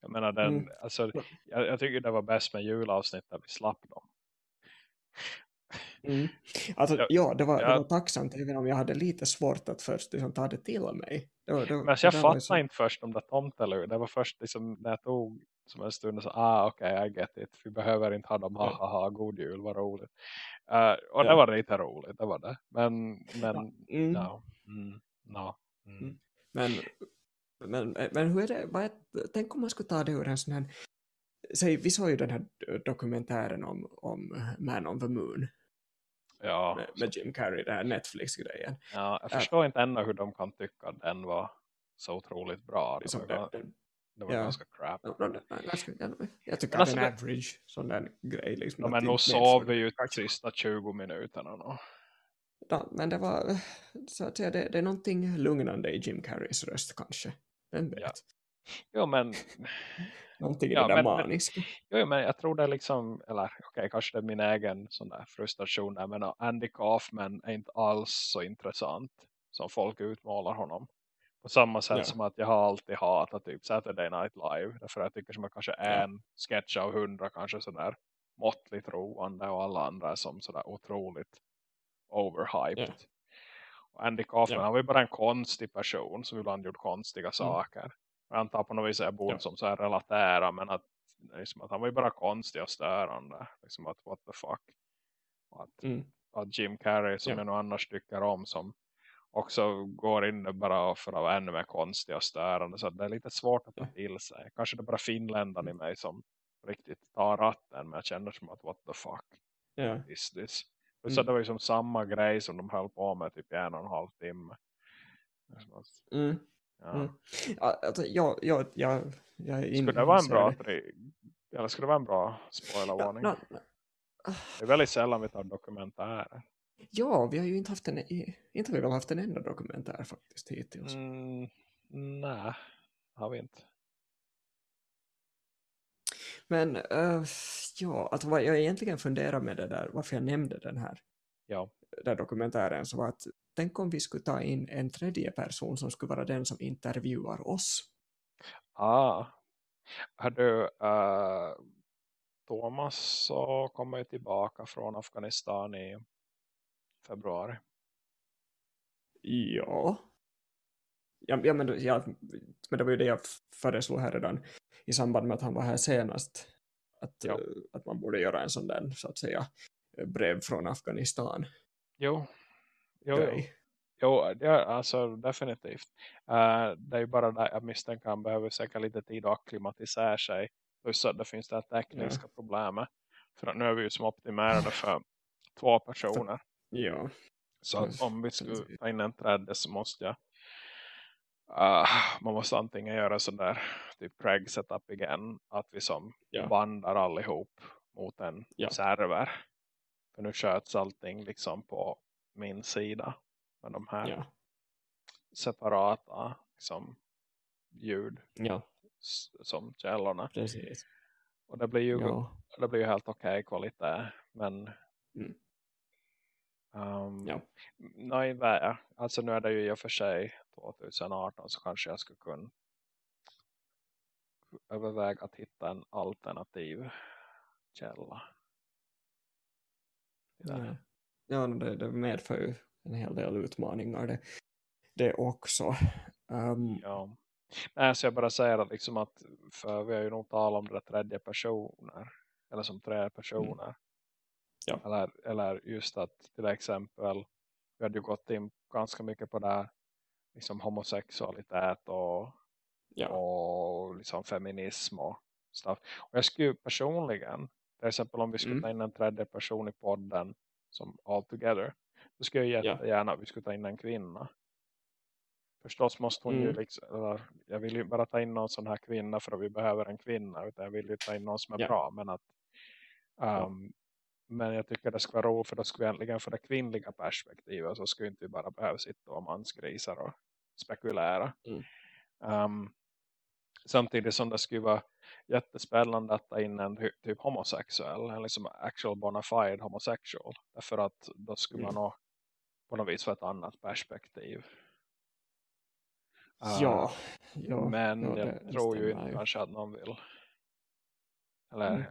Jag menar, den, Mm. alltså, jag, jag tycker det var bäst med julavsnitt där vi slapp dem. Mm. Alltså, Ja, ja, det, var, ja. det var tacksamt även om jag hade lite svårt att först liksom, ta det till mig. Det var, det, Men alltså, jag det fattade inte först de där tomtelur. Det var först liksom, när jag tog som en stund och sa, ah okej, okay, I get it. Vi behöver inte ha dem, ha Ja. ha ha, god jul, vad roligt. Uh, och det Ja. var lite roligt, det var det. Men, men, Mm. no. Mm, no. Mm. Mm. Men, men, men hur är det? Vad är, tänk om man skulle ta det ur en sån här... Säg, vi såg ju den här dokumentären om, om Man on the Moon Ja, med, med Jim Carrey, den här Netflix-grejen. ja, jag förstår inte ännu hur de kan tycka att den var så otroligt bra. Det Liksom, ga- den, det var ja. ganska crap. jag, tycker att alltså den det- average sån där grej. Liksom, Ja, att men nog inte sov vi ju sista 20 minuterna. Då. Ja, men det var så att säga, det, det är någonting lugnande i Jim Carreys röst kanske. Vem vet? Ja. Jo, men, Någonting i Ja, det där men- maniska. jo, men jag tror det är liksom, eller okej, kanske det är min egen sån där frustration där, men Andy Kaufman är inte alls så intressant som folk utmålar honom. På samma sätt Ja. som att jag har alltid hatat typ Saturday Night Live. Därför att jag tycker som att kanske Ja. en sketch av hundra kanske sådär måttligt roande och alla andra är som sådär otroligt overhyped. Ja. Och Andy Kaufman, han var ju bara en konstig person som ibland gjort konstiga Mm. saker. Jag antar på något vis att borde Ja. som så här relatera men att, liksom att han var ju bara konstig och störande. Liksom att what the fuck. Och att, Mm. att Jim Carrey som Ja. jag nog annars tycker om som också går in bara för att vara ännu mer konstig och störande. Så det är lite svårt att ta. Mm. till sig. Kanske det är bara finländaren i mig som riktigt tar ratten. Men jag känner som att what the fuck Ja. is this? Mm. Så det var ju som samma grej som de höll på med typ en och en halv timme. Mm. Ja. Mm. Ja, alltså, jag, jag, jag, Skulle det vara en så bra det- eller skulle det vara en bra Ja, spoilervarning? no, no. Det är väldigt sällan vi tar dokumentärer. Ja, vi har ju inte haft en, inte har vi haft en enda dokumentär faktiskt hittills. Mm, nej, har vi inte. Men uh, ja, alltså vad jag egentligen funderar med det där, varför jag nämnde den här Ja, där dokumentären, så var att tänk om vi skulle ta in en tredje person som skulle vara den som intervjuar oss. ah. Har du uh, Thomas så kommer tillbaka från Afghanistan i februari. Ja. Ja, ja, men, ja, men det var ju det jag föreslog här redan i samband med att han var här senast. Att, Ja. eh, att man borde göra en sån där, så att säga, brev från Afghanistan. Jo, jo, jo. Jo, ja, alltså definitivt. Uh, det är ju bara där jag misstänker han behöver säkert lite tid att akklimatisera sig. Plus att det finns det här tekniska problemet. För att nu är vi ju som optimerade för två personer. Ja. Så om vi skulle ta in en tredje så måste jag uh, man måste antingen göra sådär typ Craig setup igen. Att vi som Ja. bandar allihop mot en Ja. server. För nu sköts allting liksom på min sida. Med de här Ja. separata liksom, ljud som källorna. precis. Och det blir ju, det blir ju helt okej kvalitet. Men Mm. Um, Ja. nej, vä- alltså nu är det ju i och för sig 2018 så kanske jag skulle kunna överväga att hitta en alternativ källa. Ja, ja det, det medför ju en hel del utmaningar det, det också. Um, Ja. Nej, så jag bara säger att, liksom att för vi har ju nog talat om det där tredje personer. Eller som tre personer. Mm. Ja. Eller, eller just att till exempel vi hade ju gått in ganska mycket på det här liksom homosexualitet och, ja, och liksom feminism och stuff. Och jag skulle personligen, till exempel om vi skulle Mm. ta in en tredje person i podden som all together, då skulle jag Ja. jättegärna att vi skulle ta in en kvinna. förstås måste hon Mm. ju liksom, eller, jag vill ju bara ta in någon sån här kvinna för att vi behöver en kvinna utan jag vill ju ta in någon som är Ja. bra men att um, men jag tycker det ska vara roligt för då skulle vi äntligen få det kvinnliga perspektivet så skulle inte vi bara behöva sitta och mansgrisar och spekulera Mm. um, samtidigt som det skulle vara jättespännande att ta in en ty- typ homosexuell en liksom actual bona fide homosexual därför att då skulle Mm. man nog på något vis få ett annat perspektiv Ja, Uh, ja, men ja, jag tror ju inte kanske att någon vill eller Mm.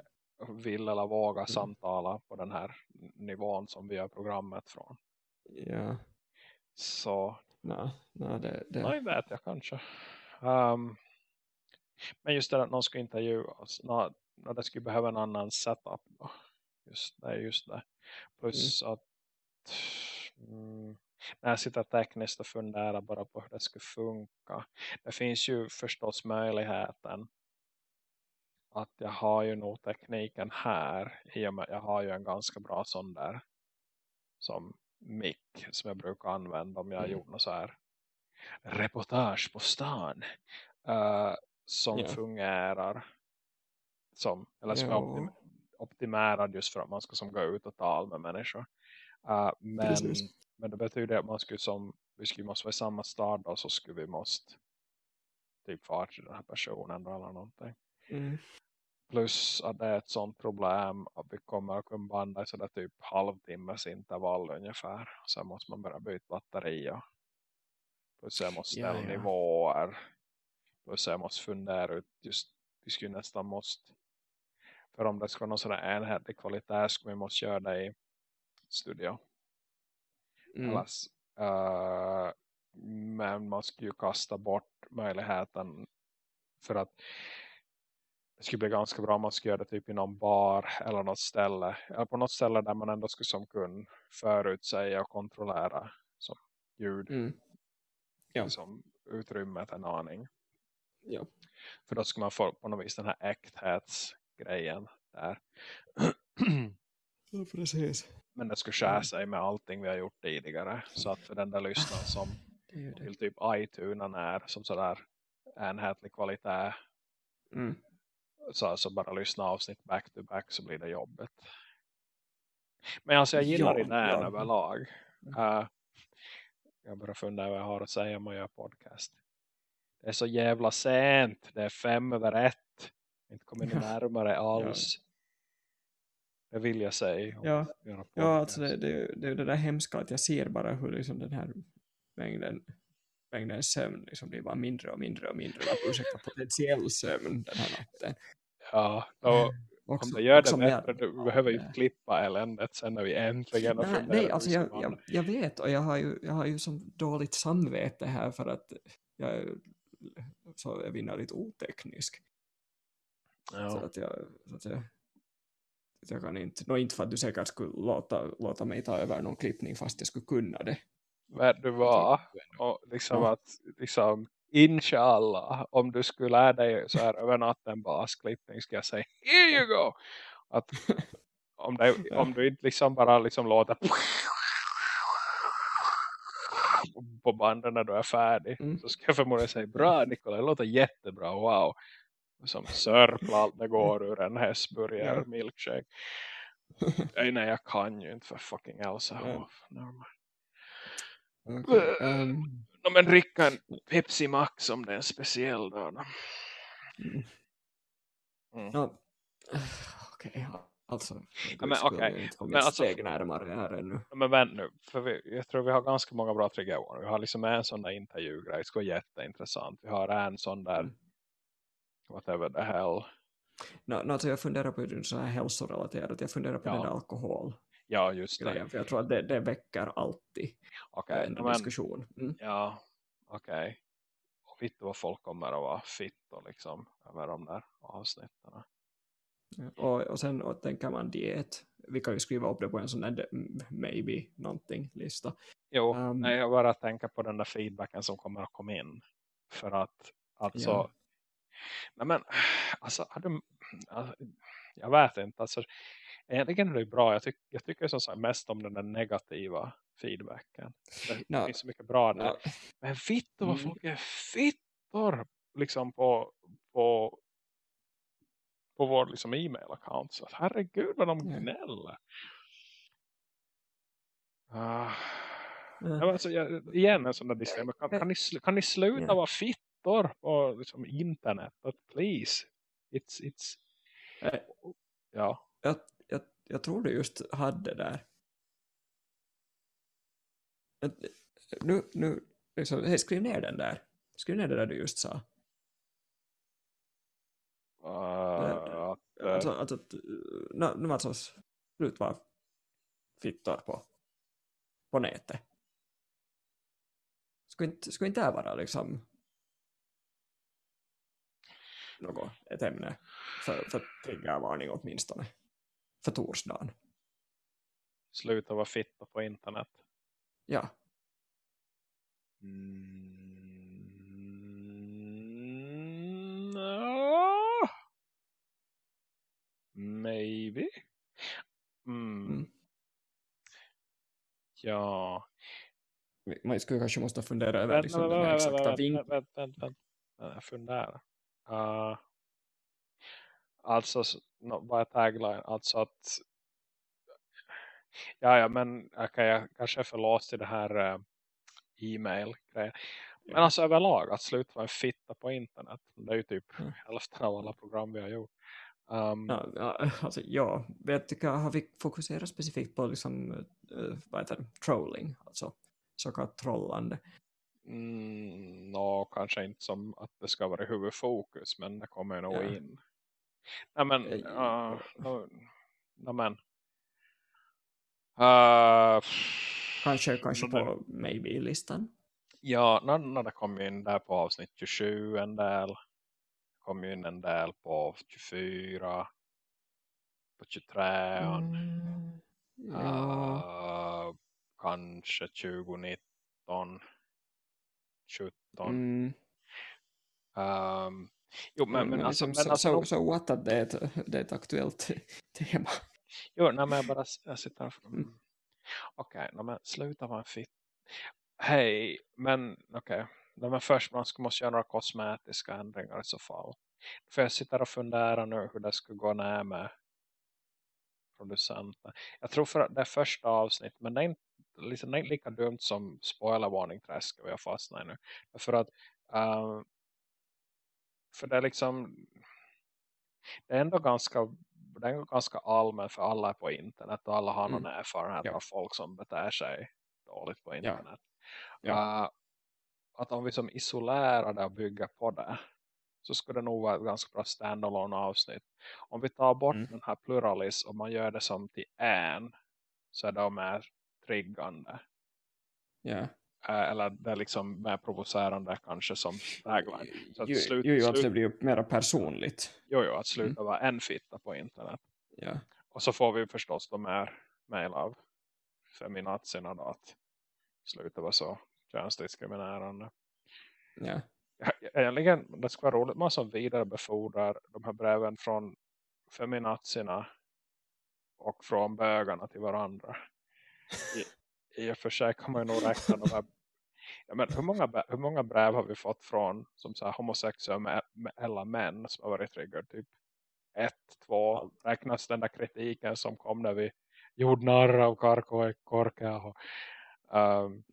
Vill eller våga samtala på den här nivån som vi gör programmet från. Ja, Så nej, nej, det, det, nej vet jag kanske. Um, men just det att någon ska intervjuas. Nå, nå, det skulle behöva en annan setup. Då. Just det, just det. Plus att mm, när jag sitter tekniskt och funderar bara på hur det skulle funka. Det finns ju förstås möjligheten att jag har ju nog tekniken här i och med jag har ju en ganska bra sån där som mick som jag brukar använda om jag Mm. gjort något så här reportage på stan eh, som Ja. fungerar som, eller som är Ja. optim, optimerad just för att man ska som gå ut och tala med människor. Eh, men, Precis. men det betyder att man skulle som vi skulle måste vara i samma stad och så skulle vi måste typ fara till den här personen då eller någonting. Mm, Plus att det är ett sånt problem att vi kommer att kunna banda i sådär typ halvtimmes intervall ungefär. Sen måste man börja byta batterier. Plus jag måste Ja, ställa ja. nivåer. Plus jag måste fundera ut just, vi skulle nästan måste. För om det ska vara någon sån där enhetlig kvalitet skulle vi måste göra det i studio. mm, Allas, eh, men man skulle ju kasta bort möjligheten för att det skulle bli ganska bra om man skulle göra det typ i någon bar eller något ställe. Eller på något ställe där man ändå skulle som kunna förutsäga och kontrollera som ljud. mm, Ja. Som utrymmet en aning. ja, För då skulle man få på något vis den här äkthetsgrejen där. ja, precis. Men det skulle skära sig med allting vi har gjort tidigare. Så att för den där lyssnaren som Det det. till typ iTunes är som sådär enhetlig kvalitet Mm, så alltså bara lyssna avsnitt back to back så blir det jobbigt. Men alltså jag gillar Ja, idén ja. överlag. Uh, jag bara funderar vad jag har att säga om att göra podcast. Det är så jävla sent. Det är fem över ett. Inte kommer Ja. närmare alls. Det vill jag säga. Ja, ja alltså det, det, det är det där hemska att jag ser bara hur liksom den här mängden, mängden sömn liksom blir bara mindre och mindre och mindre. Att ursäkta potentiell sömn den här natten. Ja, och Och om så- det gör och det bättre, du behöver ju inte klippa eländet sen när vi äntligen Nej, nej alltså jag, jag, jag vet och jag har ju, jag har ju som dåligt samvete här för att jag är så är vinnerligt oteknisk. Så Ja. att jag, så att jag, att jag kan inte, nå inte för att du säkert skulle låta, låta mig ta över någon klippning fast jag skulle kunna det. Vet du vad? Och liksom att liksom inshallah om du skulle lära dig så här över natten basklippning ska jag säga here you go att om, det, om du inte liksom bara liksom låter på banden när du är färdig Mm. så ska jag förmodligen säga bra Nikola det låter jättebra wow som sörpla allt det går ur en hästburgare milkshake nej nej jag kan ju inte för fucking Elsa Ja. oh. Okay. ehm, No, men dricka en Pepsi Max om det är en speciell dag. Mm. Mm. Nå, Okej, alltså. men Gud, skulle okej, kommit men alltså- steg närmare här ännu. Men vänt nu, för vi, jag tror vi har ganska många bra triggervarningar. Vi har liksom en sån där intervjugrej, det ska vara jätteintressant. Vi har en sån där, Mm. whatever the hell. No, no, alltså jag funderar på så här hälsorelaterat, jag funderar på Ja. den där alkoholgrejen, Ja, just det. för jag tror att det, det väcker alltid Okej, en no, men, diskussion. Mm. ja, okej. Och vet du vad folk kommer att vara fitt och liksom över de där avsnitten. Och, och sen och tänker man diet, vi kan ju skriva upp det på en sån där mm, maybe någonting lista. Jo, Um, nej, jag bara tänker på den där feedbacken som kommer att komma in. För att, alltså, Ja. nej men, alltså, har du, alltså, jag vet inte, alltså, egentligen är det bra, jag, tyck, jag tycker som sagt mest om den där negativa feedbacken. Det No. finns så mycket bra där. Ja, Men fittor, vad Mm. folk är fittor liksom på, på, på vår liksom e-mail-account. Så herregud vad de gnäller. Ah. Ja. Ja, alltså, jag, igen en sån där disclaimer. Kan, kan, ni, kan ni sluta Ja. vara fittor på liksom, internet? But please. It's, it's, Eh, ja. jag, jag, tror du just hade där. Nu, nu, liksom, hej, skriv ner den där. Skriv ner det där du just sa. Uh, eh, Alltså, alltså, nu, nu alltså, slut vara fittor på, på nätet. Skulle inte, skulle inte det vara liksom något, ett ämne för, för triggervarning åtminstone? För torsdagen. sluta vara fittor på internet. Ja. Mm, no. Maybe. Mm. Mm. Ja. Man skulle kanske måste fundera över Vänta, liksom, vänta, den här vänta, exakta vinkeln. funderar. Uh, alltså, no, vad är tagline? Alltså att ja, ja, men okay, jag kanske är för låst i det här uh, e-mail-grejen. Men Ja. alltså överlag, att sluta vara en fitta på internet. Det är ju typ Mm. hälften av alla program vi har gjort. Um, Ja, ja, alltså, ja, jag tycker har vi fokuserat specifikt på liksom, uh, vad heter det, trolling, alltså så kallat trollande. Mm, nå, kanske inte som att det ska vara huvudfokus, men det kommer nog Ja. in. Nej men, uh, no, no, men. Uh, Kanske, kanske no, på maybe-listan. Ja, när, när det kom in där på avsnitt 27 en del. kom ju in en del på 24. På 23. Mm, ja, Uh, kanske 2019. 17. mm, Um, jo, men, men, alltså, men så, alltså, så, what att det är ett, det är ett aktuellt tema. jo, nej, men jag bara jag sitter och Mm. okej, okay, men sluta vara en fitt. Hej, men okej. Okay. Men först man ska, måste göra några kosmetiska ändringar i så fall. För jag sitter och funderar nu hur det skulle gå ner med producenten. Jag tror för det är första avsnitt, men det är inte, liksom, det är inte lika dumt som spoilervarning träsk vi har fastnat i nu. För att uh, för det är liksom det är ändå ganska det är ganska allmänt för alla är på internet och alla har någon Mm. erfarenhet Ja. av folk som beter sig dåligt på internet. Ja. Uh, att om vi som isolerar det och bygger på det så skulle det nog vara ett ganska bra standalone avsnitt. Om vi tar bort Mm. den här pluralis och man gör det som till en så är det mer triggande. Ja. Eller det är liksom mer provocerande kanske som tagline. Så att Jo, slut- jo, att det blir mer personligt. Jo, jo, att sluta vara en fitta på internet. Ja. Och så får vi förstås de här mejl av feminazierna då att sluta vara så könsdiskriminerande. Ja, Egentligen, det skulle vara roligt man som vidarebefordrar de här breven från feminazierna och från bögarna till varandra. I, och för sig kan man ju nog räkna de här Ja, men hur, många, hur många brev har vi fått från som så här homosexuella män som har varit triggad? Typ ett, två. Räknas den där kritiken som kom när vi gjorde narr av Karko och Korka. Och, um,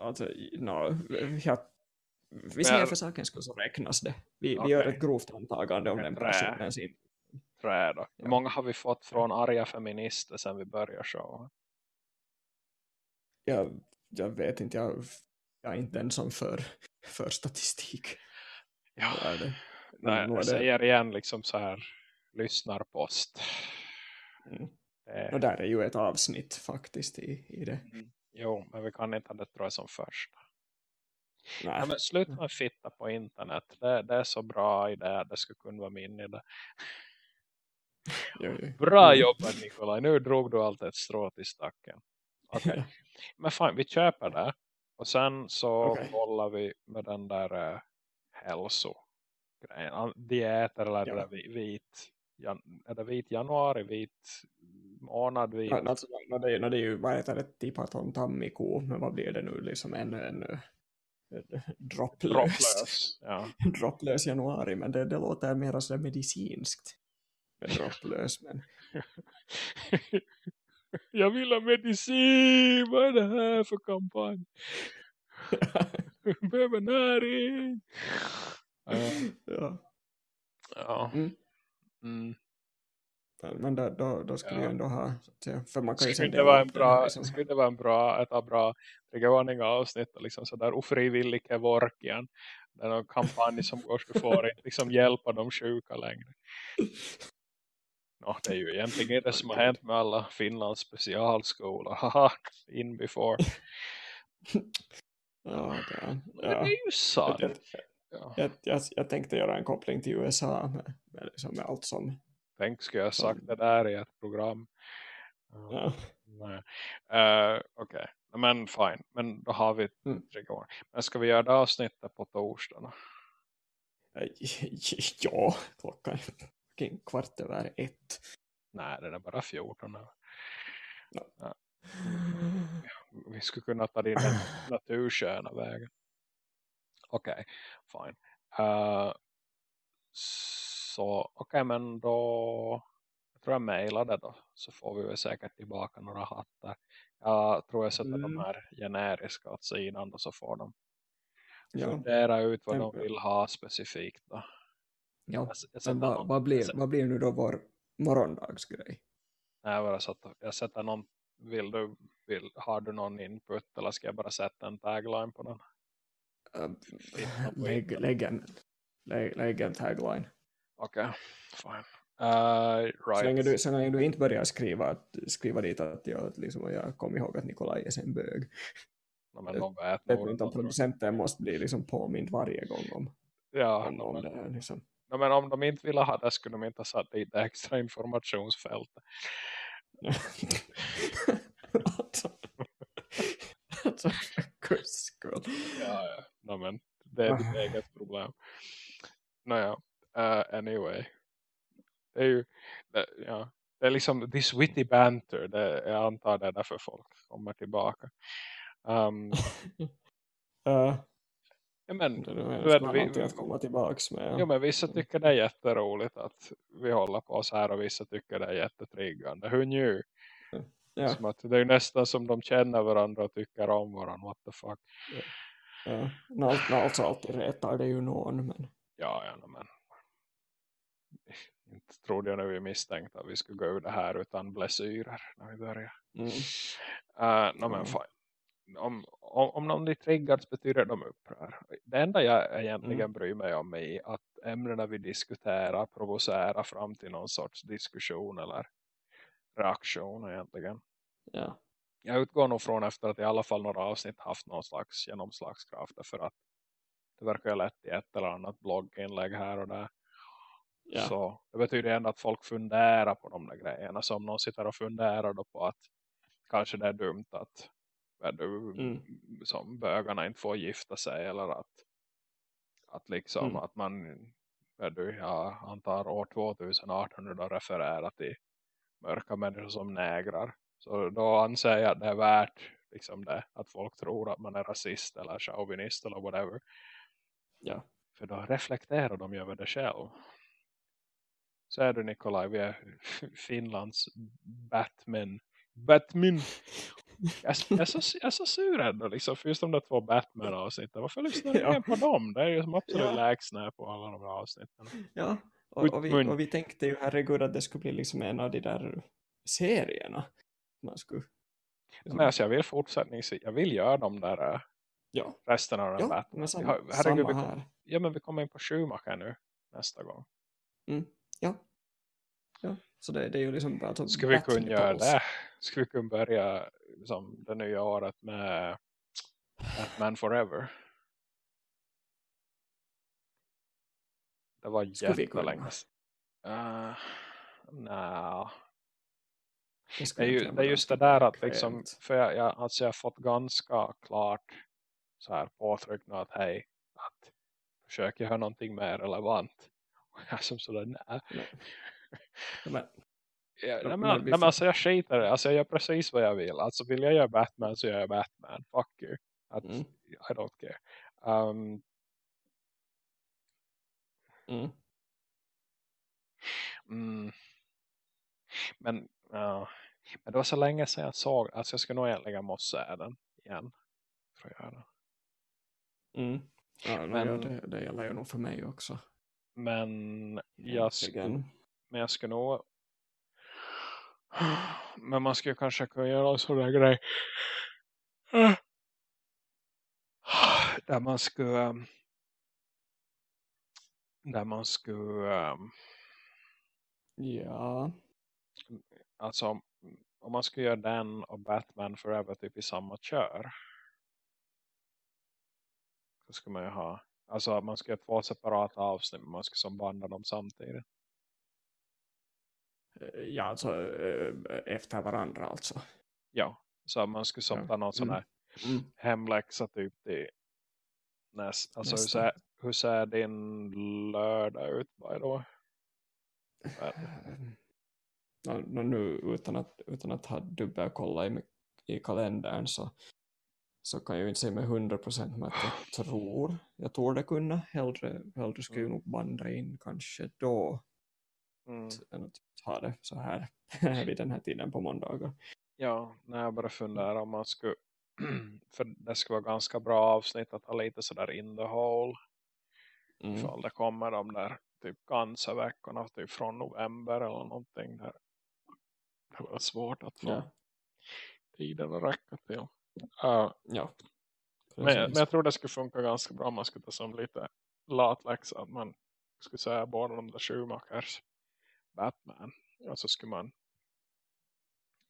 Alltså, no, ja, vi säger Men- för sakens skull så räknas det. Vi, Okej. vi gör ett grovt antagande om den personens trä då. Hur många har vi fått från arga feminister sen vi började showen? Jag, jag vet inte, jag, jag är inte den som för, för statistik. Ja, är det? nej, jag säger igen liksom så här lyssnarpost. Mm. Det, Och där är ju ett avsnitt faktiskt i, i det. Mm. Jo, men vi kan inte ha det tror jag som först. Nej. Ja, men sluta med fitta på internet. Det, det är så bra idé. Det skulle kunna vara min idé. Jo, jo. Bra Mm. jobbat Nikolaj. Nu drog du alltid ett strå till stacken. Okej. Men fan, vi köper det. Och sen så Okej. kollar vi med den där uh, hälsogrejen. An- Diäter eller Ja. vit är det vit januari, vit månad, vit... Ja, alltså, no, det, no, det är ju, vad heter det, tipaton tammiko, men vad blir det nu, liksom en, en, en dropplös, dropplös. Ja. dropplös januari, men det, det låter mer så medicinskt med dropplös, men Jag vill ha medicin, vad är det här för kampanj? Behöver näring. Uh, ja. ja. Mm. Mm. Men då, då, då skulle Ja. jag ändå ha, för man kan ju Skulle det vara en den bra, liksom- skulle det vara en bra, ett av bra triggervarningar avsnitt liksom sådär ofrivillig är någon kampanj som går så får liksom hjälpa de sjuka längre. Nå, det är ju egentligen det som har hänt med alla Finlands specialskolor. Haha, in before. Ja, det, ja. är ju sant. Jag, Ja. jag, jag, jag tänkte göra en koppling till USA med, med, liksom med allt som Tänk skulle jag ha sagt det där i ett program. Ja. ja. Uh, Okej, men fine. Men då har vi Mm. triggervarning. Men ska vi göra det avsnittet på torsdag då? Eh, ja, klockan en kvart över ett. Nej, det är bara 14. nu. Ja. Ja. Vi skulle kunna ta din natursköna vägen. Okej, fine. Uh, så, okej men då jag tror jag mejlade då. Så får vi väl säkert tillbaka några hattar. Jag tror jag sätter Mm. de här generiska åt sidan då så får de Ja, fundera ut vad de Ja. vill ha specifikt då. Ja. Jag, jag, Men vad, vad, blir, sätter, vad blir nu då vår morgondagsgrej? nej, bara satt, jag sätter någon vill du, vill, har du någon input eller ska jag bara sätta en tagline på den? Uh, lägg, lägg, en, lägg, lägg en tagline. Okej, fine. Uh, Så, länge right. du, så länge du inte börjar skriva, att, skriva dit att jag, liksom, jag kom ihåg att Nikolaj är en bög. No, men de vet Jag vet inte om producenten måste bli liksom påmind varje gång om, Ja, om, om det. här, Liksom. No, men om de inte ville ha det skulle de inte ha satt dit det extra informationsfältet. alltså, alltså, för skull. Ja, ja. No, men det är ditt eget problem. Nåja, uh, anyway. Det är ju, det, ja. Det är liksom this witty banter. Det, jag antar det är därför folk kommer tillbaka. Um, Uh, ja, men, det är vi- någonting att komma tillbaks med. ja, men vissa tycker det är jätteroligt att vi håller på så här och vissa tycker det är jättetriggande. Hur nu? ja, Som att det är nästan som de känner varandra och tycker om varandra. What the fuck? ja. Nå, Alltså alltid retar det ju någon. Men, Ja, ja, no, men. Inte trodde jag när vi misstänkte att vi skulle gå ur det här utan blessyrer när vi börjar. mm. Uh, no, men Mm. fine. Om, om, om någon blir triggad så betyder de upprör. Det enda jag egentligen Mm. bryr mig om är att ämnena vi diskuterar provocerar fram till någon sorts diskussion eller reaktion egentligen. ja. Jag utgår nog från efter att i alla fall några avsnitt haft någon slags genomslagskraft för att det verkar lätt i ett eller annat blogginlägg här och där. Ja. Så det betyder ändå att folk funderar på de där grejerna. Så om någon sitter och funderar då på att kanske det är dumt att Mm. som bögarna inte får gifta sig eller att, att liksom Mm. att man du, jag antar år 2018 nu då refererar till mörka människor som nägrar. Så då anser jag att det är värt liksom det, att folk tror att man är rasist eller chauvinist eller whatever. Ja. För då reflekterar de över det själv. Så är du Nikolaj, vi är Finlands Batman. Batman! Jag, jag, är så, jag är så sur ändå liksom, för just de där två Batman-avsnitten. Varför lyssnar du Ja. på dem? Det är ju som absolut Ja. lägsna på alla de här avsnitten. Ja, och, och, vi, och vi tänkte ju herregud att det skulle bli liksom en av de där serierna. Man skulle, Men alltså, jag vill fortsättningsvis, jag vill göra de där äh, ja, resten av den ja Batman. Ja, herregud, vi kom-. Ja men vi kommer in på Schumacher nu nästa gång. Ja. ja, så det, det är ju liksom alltså Ska vi kunna göra det? Ska vi kunna börja liksom, det nya året med Batman Forever? Det var jättelänge sedan. Uh. Det, ska det är, ju, det är just det där att liksom, för jag, jag, alltså jag har fått ganska klart så här påtryck nu att hej, att försöker göra någonting mer relevant. Och jag som sådär, nej. Nej. Men, Ja, nej, men, men nej, vi men alltså jag skiter det. Alltså jag gör precis vad jag vill. Alltså vill jag göra Batman så gör jag Batman. Fuck you. Att, Mm. I don't care. Um, mm. mm, men, ja. men det var så länge sedan jag såg. Alltså jag ska nog egentligen måste se den igen. För att göra det. Mm. Ja, men, Men- ja, det, det gäller ju nog för mig också. Men jag, sk- Egentligen. men jag ska nog men man skulle kanske kunna göra en sån där grej. Där man skulle um, där man skulle um, Ja. alltså om man skulle göra den och Batman Forever typ i samma kör så skulle man ju ha alltså man skulle ha två separata avsnitt men man skulle som banda dem samtidigt. Eh, Ja, alltså eh, efter varandra alltså. ja så man skulle som Ja, någon sån mm. här hemläxa typ till näst, alltså hur Nästa. ser, hur ser din lördag ut by the way? Nu utan att, utan att ha dubbelkolla i, i kalendern så, så kan jag ju inte säga med 100% med att jag tror jag tror det kunna hellre, hellre skulle jag nog banda in kanske då Mm. ha det så här vid den här tiden på måndagar. Ja, när jag bara funderar om man skulle för det skulle vara ganska bra avsnitt att ha lite sådär in the hole Mm. ifall det kommer de där typ cancerveckorna typ från november eller någonting där det var svårt att få Ja, tiden att räcka till. Uh, ja. men, men jag tror det skulle funka ganska bra om man skulle ta som lite latläxa att man skulle säga båda de där Schumachers Batman och så skulle man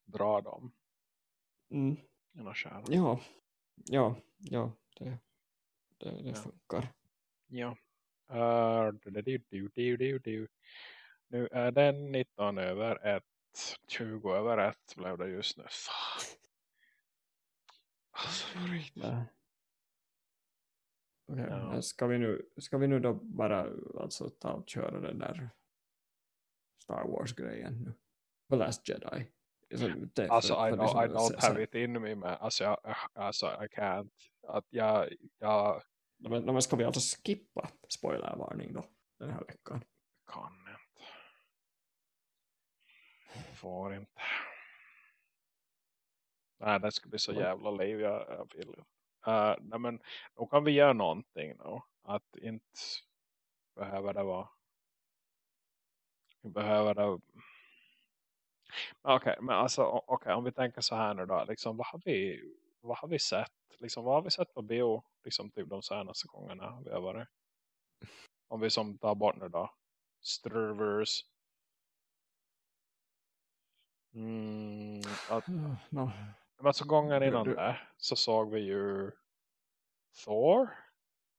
dra dem Mm. Ja, ja, ja, det, det, det Ja. funkar. Ja. Uh, du, du, du, du, du, du. Nu är den 19 över 1. 20 över 1 blev det just nu. Fan. Alltså, riktigt. Ja. Okej, Ja. ska, vi nu, ska vi nu då bara alltså ta och köra den där Star Wars-grejen nu? The Last Jedi. Det- för- Alltså, I för liksom I don't have it in me. Men, alltså, jag, alltså, I can't. Att jag, jag Men, men ska vi alltså skippa spoilervarning då? Den här veckan. kan inte. Får inte. Nej, det skulle bli så jävla liv. Jag, jag vill. Uh, nej, men då kan vi göra någonting då. Att inte behöver det vara. Behöver det. Okej, men alltså o- okej, om vi tänker så här nu då. Liksom, vad har vi, vad har vi sett? Liksom, vad har vi sett på bio? Liksom typ de senaste gångerna vi har varit. Om vi som tar bort nu då. Struvers. Mm, att, nå, men alltså gången Du- innan du- det så såg vi ju Thor.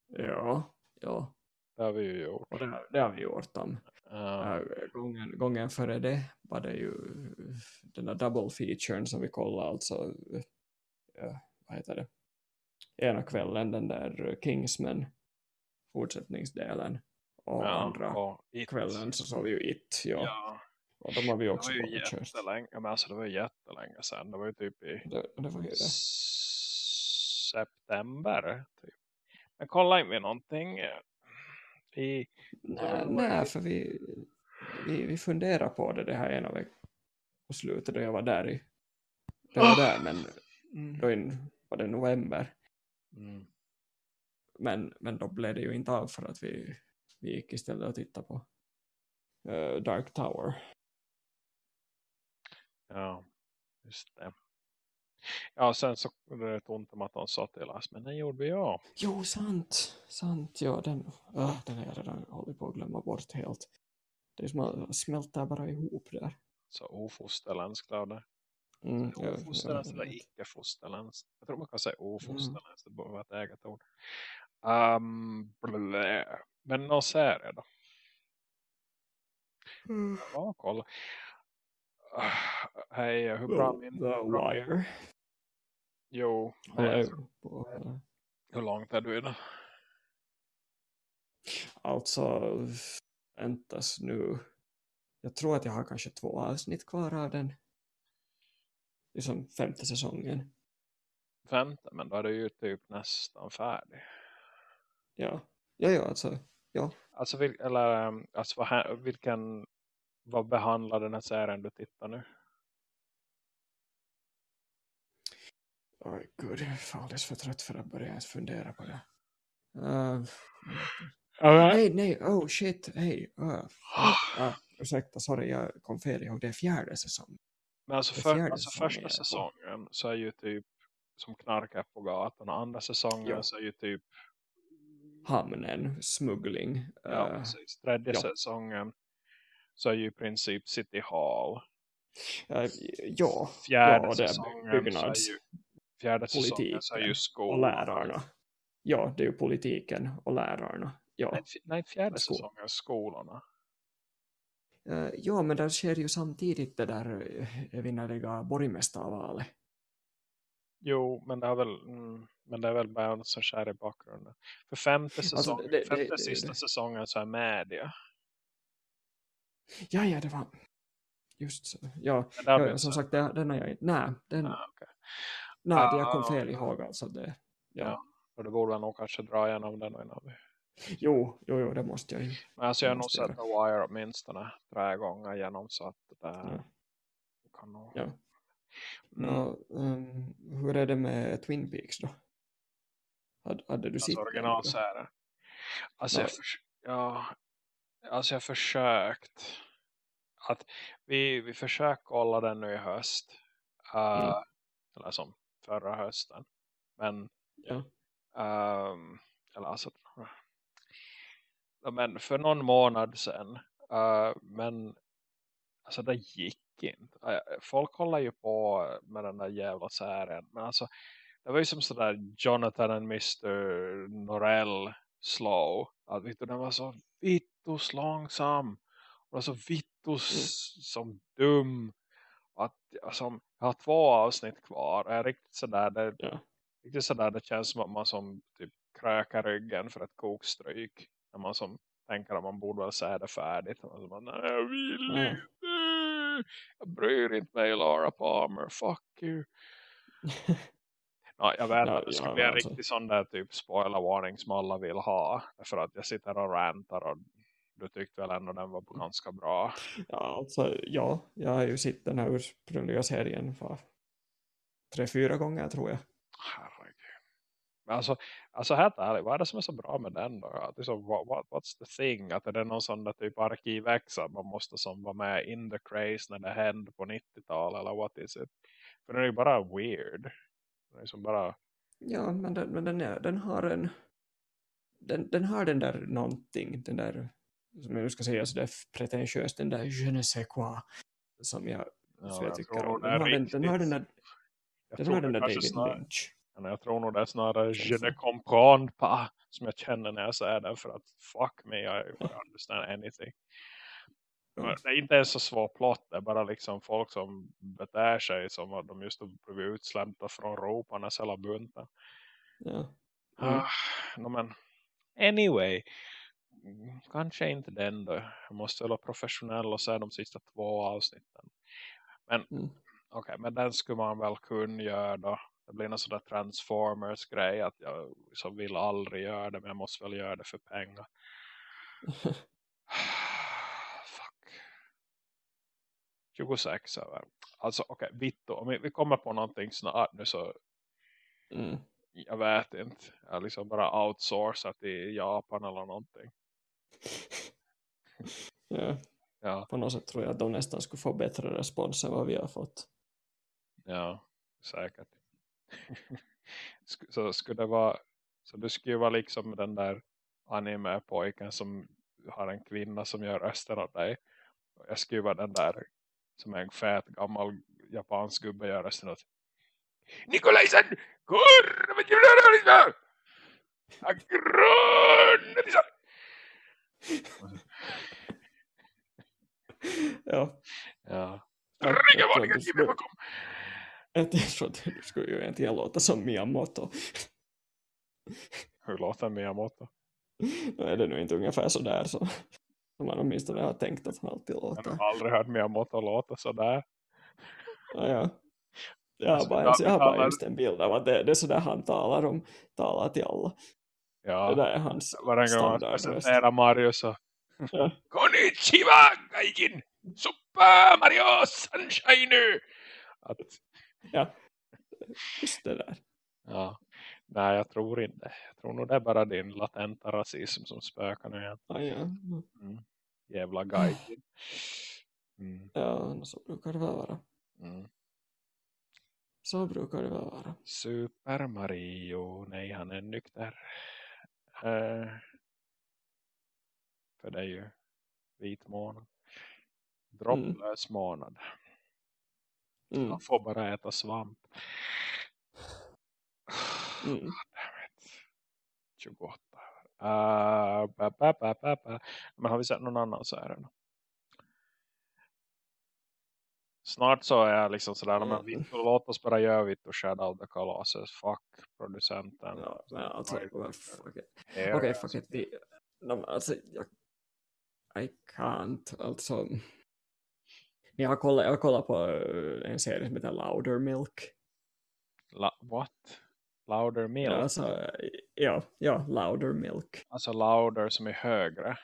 ja, ja. Det har vi ju gjort. Och det, har- det har vi gjort om. Uh, gången, gången före det var det ju den där double featuren som vi kollade alltså ja, vad heter det ena kvällen den där Kingsman fortsättningsdelen och andra och kvällen så såg vi ju It ja. Ja, och de har vi det också var ju jättelänge. Men alltså det var jättelänge sedan. Det var ju typ i det, det var ju det september. Typ. Men kolla in vi någonting eh, i nej, nej för vi, vi, vi funderar på det det här ena veck på slutet då jag var där i då jag var där men då in, var det november Mm. men, men då blev det ju inte av för att vi, vi gick istället och tittade på eh, Dark Tower. Ja, just det. Ja, sen så är det ett ont om att de sa till oss. Men den gjorde vi ju. Jo, sant, sant, ja, den, uh, den har jag redan hållit på att glömma bort helt. Det är som att smälta bara ihop där. Så ofosterländskt av det. Mm, ja, eller icke-fosterländskt. Jag tror man kan säga ofosterländskt. Det borde vara ett eget ord. Um, blä. Men någon serie då? Mm. Ja, kolla. Uh, hej, hur bra min... The Wire. Jo, nej, jag på, eller? hur långt är du i den? Alltså, väntas nu. jag tror att jag har kanske två avsnitt kvar av den. Liksom femte säsongen. Femte, men då är det ju typ nästan färdig. Ja, ja, ja alltså. Ja. Alltså, eller, um, alltså vad, vilken, vad behandlar den här serien du tittar nu? Oj, gud, jag är alldeles för trött för att börja ens fundera på det. Uh, nej, nej, oh shit, hej. Uh, uh, ursäkta, sorry, jag kom fel ihåg. Det är fjärde säsongen. Men alltså, för, alltså första säsongen så är ju typ som knarkar på gatan och andra säsongen Ja. så är ju typ Hamnen, smuggling. ja, eh, precis, tredje ja. säsongen så är ju i princip City Hall. eh, ja, Fjärde ja, säsongen så är ju fjärde säsongen så är ju politiken och lärarna. Ja, det är ju politiken och lärarna. Ja, Nej, fjärde Skol- säsongen är skolorna. Eh, ja men där sker ju samtidigt det där eh, evinnerliga borgmästarvalet. Jo, men det är väl mm, men det är väl bara något som skär i bakgrunden. För femte, säsong, Alltså, det- femte det- sista det- säsongen så är media. Ja, ja, det var just så. Ja, ja, som sagt, den har jag inte. Nej, den, Ah, okej. Nej det jag kom Ah. fel ihåg alltså. Det, ja. Ja. Och det borde jag nog kanske dra igenom den innan vi Jo, jo, jo, det måste jag ju. Men alltså jag har nog sett The Wire åtminstone tre gånger igenom så att det Ja. kan nog... Ja. Mm. Nå, ehm, hur är det med Twin Peaks då? Hade, hade du sett Alltså då? originalserien. Alltså, Ja. jag ja, alltså jag försökt att vi, vi försöker kolla den nu i höst. Uh, Mm. Eller som förra hösten. Men Ja. ehm, eller alltså men för någon månad sedan eh, men alltså det gick inte. Eh, Folk håller ju på med den där jävla serien. Men alltså det var ju som sådär Jonathan and Mr. Norell slow. Att vet du, den var så vittus långsam. Och så vittus som dum. Att alltså, jag har två avsnitt kvar. Jag är riktigt sådär. Det, Ja. riktigt sådär det känns som att man som typ krökar ryggen för ett kokstryk. När man som tänker att man borde väl säga det färdigt. Och man Nej, jag vill Ja. inte. Jag bryr inte mig Laura Palmer. Fuck you. Ja, jag vet Ja, att det ja, bli en alltså. riktig sån där typ spoiler warning som alla vill ha. För att jag sitter och rantar och du tyckte väl ändå den var ganska bra. Ja, alltså, ja, jag har ju sett den här ursprungliga serien för tre, fyra gånger tror jag. Herregud. Men alltså, alltså helt ärligt, vad är det som är så bra med den då? Att så, what, what, what's the thing? Att är det någon sån där typ arkiväxa man måste som vara med in the craze när det hände på 90-talet eller what is it? För den är ju bara weird. Den är som bara, Ja, men den, men den, är, den har en den, den har den där någonting, den där som jag nu ska säga så där pretentiöst, den där je ne sais quoi som jag, ja, som jag jag tycker om. Den den, den har den där, den har den där David snarare- Lynch. Men jag tror nog det är snarare je så. ne comprends pas som jag känner när jag säger det för att fuck me, I, understand anything. Det är inte ens så svår plott, det är bara liksom folk som beter sig som att de just blivit utsläppta från roparnas hela bunten. Ja. Mm. Ah, no, men anyway, kanske inte den då. Jag måste vara professionell och se de sista två avsnitten. Men Mm. okej, men den skulle man väl kunna göra då. Det blir någon sån där Transformers grej att jag så vill aldrig göra det men jag måste väl göra det för pengar. Fuck. 26 över. Alltså okej, okay, Vitto, om vi, vi kommer på någonting snart nu så Mm. jag vet inte. Jag liksom bara outsourcat till Japan eller någonting. Ja, Ja, på något sätt tror jag att de nästan skulle få bättre respons än vad vi har fått. ja, säkert. Så skulle det vara så du skulle vara liksom den där anime-pojken som har en kvinna som gör rösten åt dig. Jag skulle vara den där som är en fet gammal japansk gubbe gör rösten åt. Nikolaisen! Kurva! Agronnetisa! Ja. Ja. Jag, Ringa jag, du kivet skulle, bakom. jag att du skulle ju egentligen låta som Miyamoto. Hur låter Miyamoto? Då är det nu inte ungefär så där så. Som man åtminstone har tänkt att han alltid Jag låter. har aldrig hört Miyamoto låta sådär. Ja, ja. Jag har Alltså, bara, ja, jag har bara just en bild av att det, det är sådär han talar om talar till alla. Det Ja, där är hans varje gång presenterar Mario så Ja. Konnichiwa, Gaijin! Super Mario Sunshine nu! Att, Ja, just det där. ja. Nej, jag tror inte. Jag tror nog det är bara din latenta rasism som spökar nu igen. Ja, ja. Jävla Gaijin. Mm, ja så brukar det vara. mm. Så brukar det vara. Super Mario. Nej, han är nykter. Eh, för det är ju vit månad. Dropplös månad. Mm. Han får bara äta svamp. Mm. Goddammit. 28. Uh, ba, ba, ba. Men har vi sett någon annan så är det nog. Snart så är jag liksom sådär, men vi, låt oss bara göra vitt och out the colossus. Fuck producenten. Ja, men alltså, fuck it. Okej, fuck it. Vi, no, men alltså, jag, I can't. Alltså, jag har kollat, jag har kollat på eh, en serie som heter Louder Milk. La, what? Louder milk? Ja, alltså, ja, ja, Louder Milk. Alltså louder som är högre.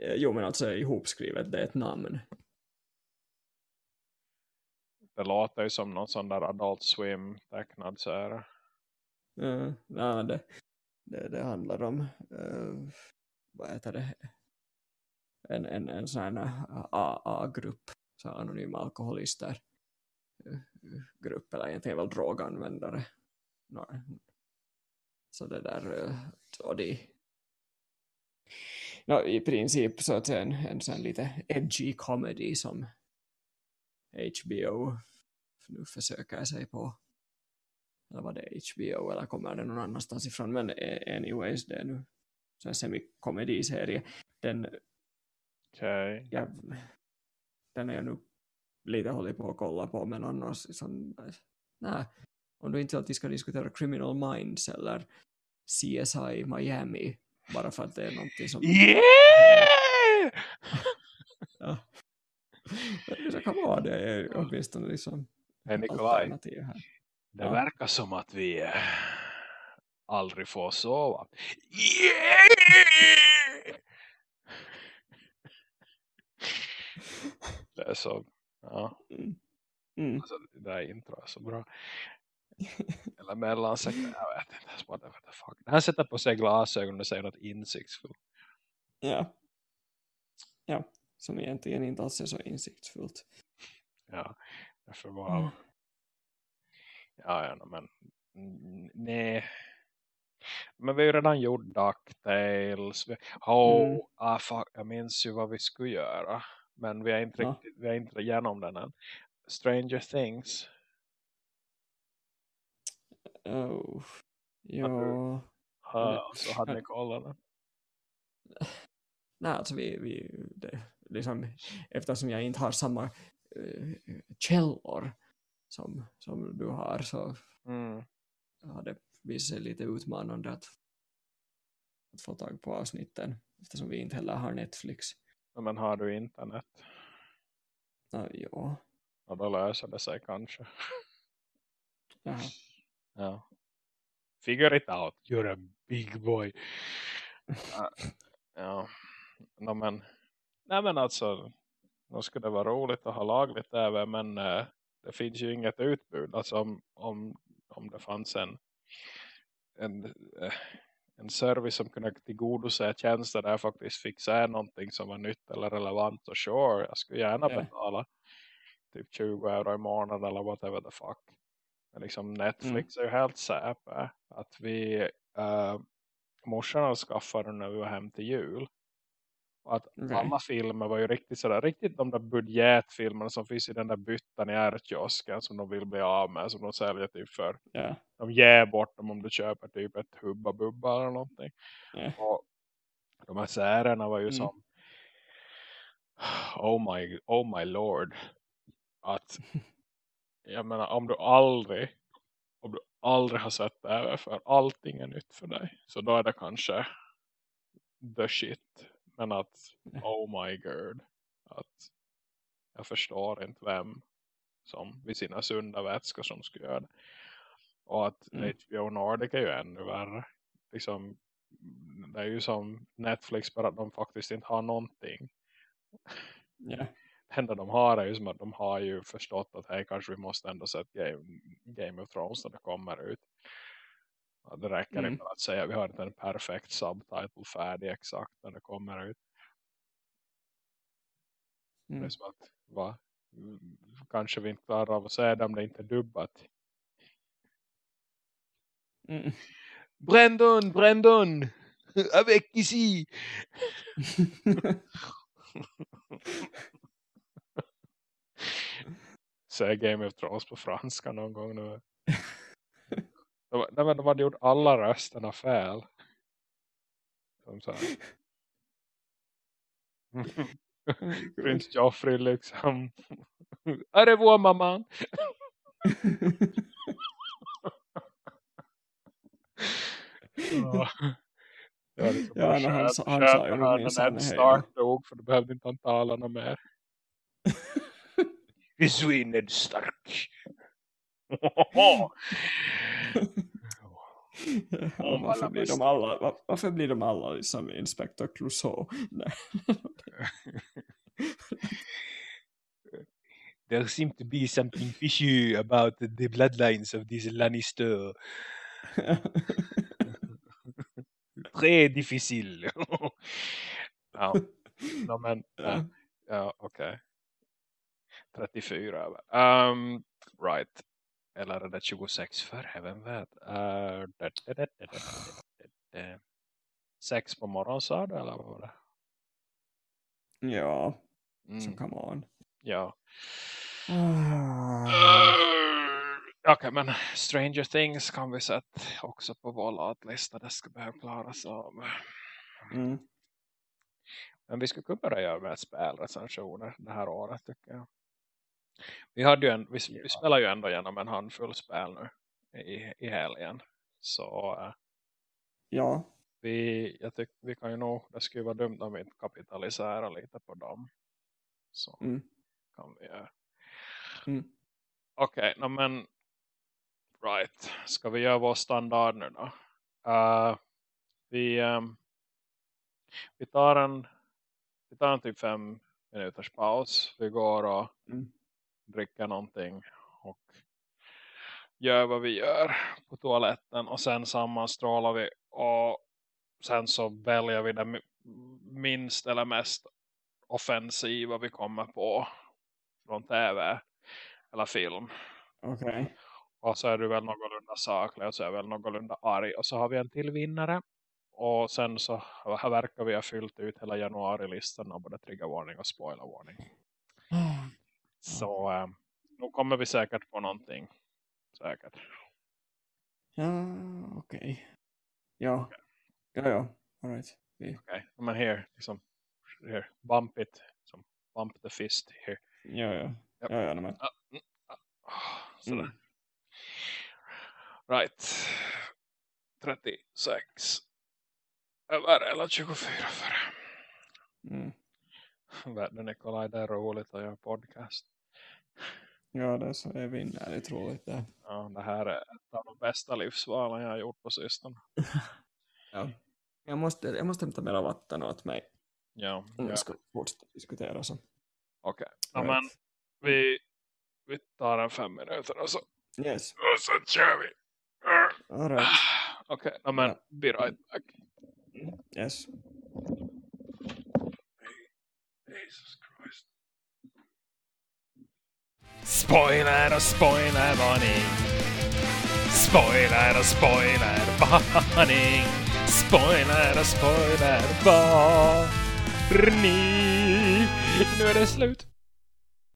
Eh, Jo, men alltså ihopskrivet, det är ett namn. Det låter ju som någon sån där Adult Swim tecknad serie. Mm, nej, det, det, det handlar om, uh, vad heter det, en, en, en sån här eh, AA-grupp, så anonyma alkoholister eh, grupp, eller egentligen väl droganvändare. No, så det där, och de, no, i princip så att en, en sån lite edgy comedy som HBO nu försöker sig på eller var det HBO eller kommer det någon annanstans ifrån men eh, anyways det är nu så en semikomediserie den, Okej. ja, den är jag nu lite hållit på att kolla på men annars som, nej, om du inte alltid ska diskutera Criminal Minds eller CSI Miami bara för att det är någonting som Yeah! ja. Kan vara det är åtminstone liksom Hej Nikolaj. här Det Ja. verkar som att vi eh, aldrig får sova. Yeah! Det är så, ja, mm. Mm. alltså, det där intro är så bra. Eller mellansektor, jag vet inte what the fuck. Han sätter på sig glasögon och säger något insiktsfullt. Ja. Ja, som egentligen inte alls är så insiktsfullt. Ja, därför var Mm. Ja, ja, men nej. Men vi har ju redan gjort DuckTales. Vi, oh, Mm. ah, fuck, jag minns ju vad vi skulle göra. Men vi är inte, Ja. riktigt, vi är inte igenom den än. Stranger Things. Oh. Ja. Ha, så hade ni kollat den. Nej, alltså vi, vi det, liksom, eftersom jag inte har samma uh, källor som, som du har så Mm. har det visat sig lite utmanande att, att få tag på avsnitten eftersom vi inte heller har Netflix. Men har du internet? Uh, ja. Och då löser det sig kanske. Jaha. Ja. Figure it out. You're a big boy. Ja, ja. No, men, nej men alltså nu skulle det vara roligt att ha lagligt tv men eh, det finns ju inget utbud. Alltså om, om, om det fanns en en, eh, en service som kunde tillgodose tjänster där jag faktiskt fick se någonting som var nytt eller relevant och sure, jag skulle gärna betala typ 20 euro i månaden eller whatever the fuck. Men liksom Netflix är ju helt säpe att vi uh, morsan skaffade när vi var hem till jul. Och att Okej. alla filmer var ju riktigt sådär, riktigt de där budgetfilmerna som finns i den där byttan i ärkiosken som de vill bli av med, som de säljer typ för. Ja. De ger bort dem om du köper typ ett hubba bubba eller någonting. Ja. Och de här särerna var ju Mm. som oh my, oh my lord att jag menar om du aldrig om du aldrig har sett det för allting är nytt för dig så då är det kanske the shit Men att, oh my god. Att jag förstår inte vem som vid sina sunda vätskor som skulle göra det. Och att Mm. HBO Nordic är ju ännu värre. Liksom, det är ju som Netflix bara att de faktiskt inte har någonting. Ja. Det enda de har är ju som att de har ju förstått att hej kanske vi måste ändå se Game, Game of Thrones när det kommer ut. Ja, det räcker Mm. inte att säga vi har inte en perfekt subtitle färdig exakt när det kommer ut. Det är Mm. som att, va? Mm, Kanske vi inte klarar av att säga det om det inte är dubbat. Mm. Brandon, Brandon! Avec ici! Säg Game of Thrones på franska någon gång nu. De, de, de hade gjort alla rösterna fel. Som så här. Prins Joffrey liksom. Au revoir mamma. Ja. Det liksom Ja, men han sa- han sa ju när hej Ned då. Stark dog för då behövde inte han tala något mer. Ned Stark. Ja, varför, blir de alla, var- varför blir de alla liksom Inspector Clouseau? There seems to be something fishy about the bloodlines of these Lannister. Très difficile. ja, no, men, ja, okej. 34. Um, right. Eller är det 26 för? Vem vet? Uh. Sex på morgonen sa du eller vad var det? ja, Mm, så come on. ja. Ah. Okej, men Stranger Things kan vi sätta också på vår latlista. Det ska behöva klaras av. Mm. Men vi skulle kunna börja göra med spelrecensioner det här året tycker jag. Vi, hade ju en, vi, vi spelar ju ändå genom en handfull spel nu i, i helgen. Så eh, Ja, vi, jag tycker vi kan ju nog, det skulle vara dumt om vi inte kapitaliserar lite på dem. Så Mm. kan vi göra. Mm. Okej, okay, men right. Ska vi göra vår standard nu då? Eh, vi, ehm, vi tar en vi tar en typ fem minuters paus. Vi går och Mm. Dricker någonting och gör vad vi gör på toaletten och sen sammanstrålar vi och sen så väljer vi det mi- minst eller mest offensiva vi kommer på från tv eller film. okej. Och så är du väl någorlunda saklig och så är väl någorlunda arg. Och så har vi en till vinnare. Och sen så verkar vi ha fyllt ut hela januari-listan av både triggervarning och spoilervarning. Så eh, nu kommer vi säkert på någonting. Säkert. Ja, okej. Ja. Ja, ja. All right. Okej, men here, liksom, here, bump it. Liksom, bump the fist here. ja, ja. Japp. Ja, ja, men. Ah, Sådär. Mm. Right. 36. Över eller 24 för. Mm. Världen Nikolaj, det är roligt att göra podcast. Ja, det är så är vinnärligt roligt det. Ja, det här är ett av de bästa livsvalen jag har gjort på sistone. Ja. Jag måste, jag måste hämta mera vatten åt mig Ja, om ja. jag ska fortsätta diskutera så. okej. Ja, Right. men vi, vi tar en fem minuter och så, Yes. och så kör vi. All right. Okej, ja, men Ja. be right back. Yes. Jesus Christ. Spoiler och spoilervarning. Spoiler och spoilervarning. Spoiler och spoilervarning. Nu är det slut.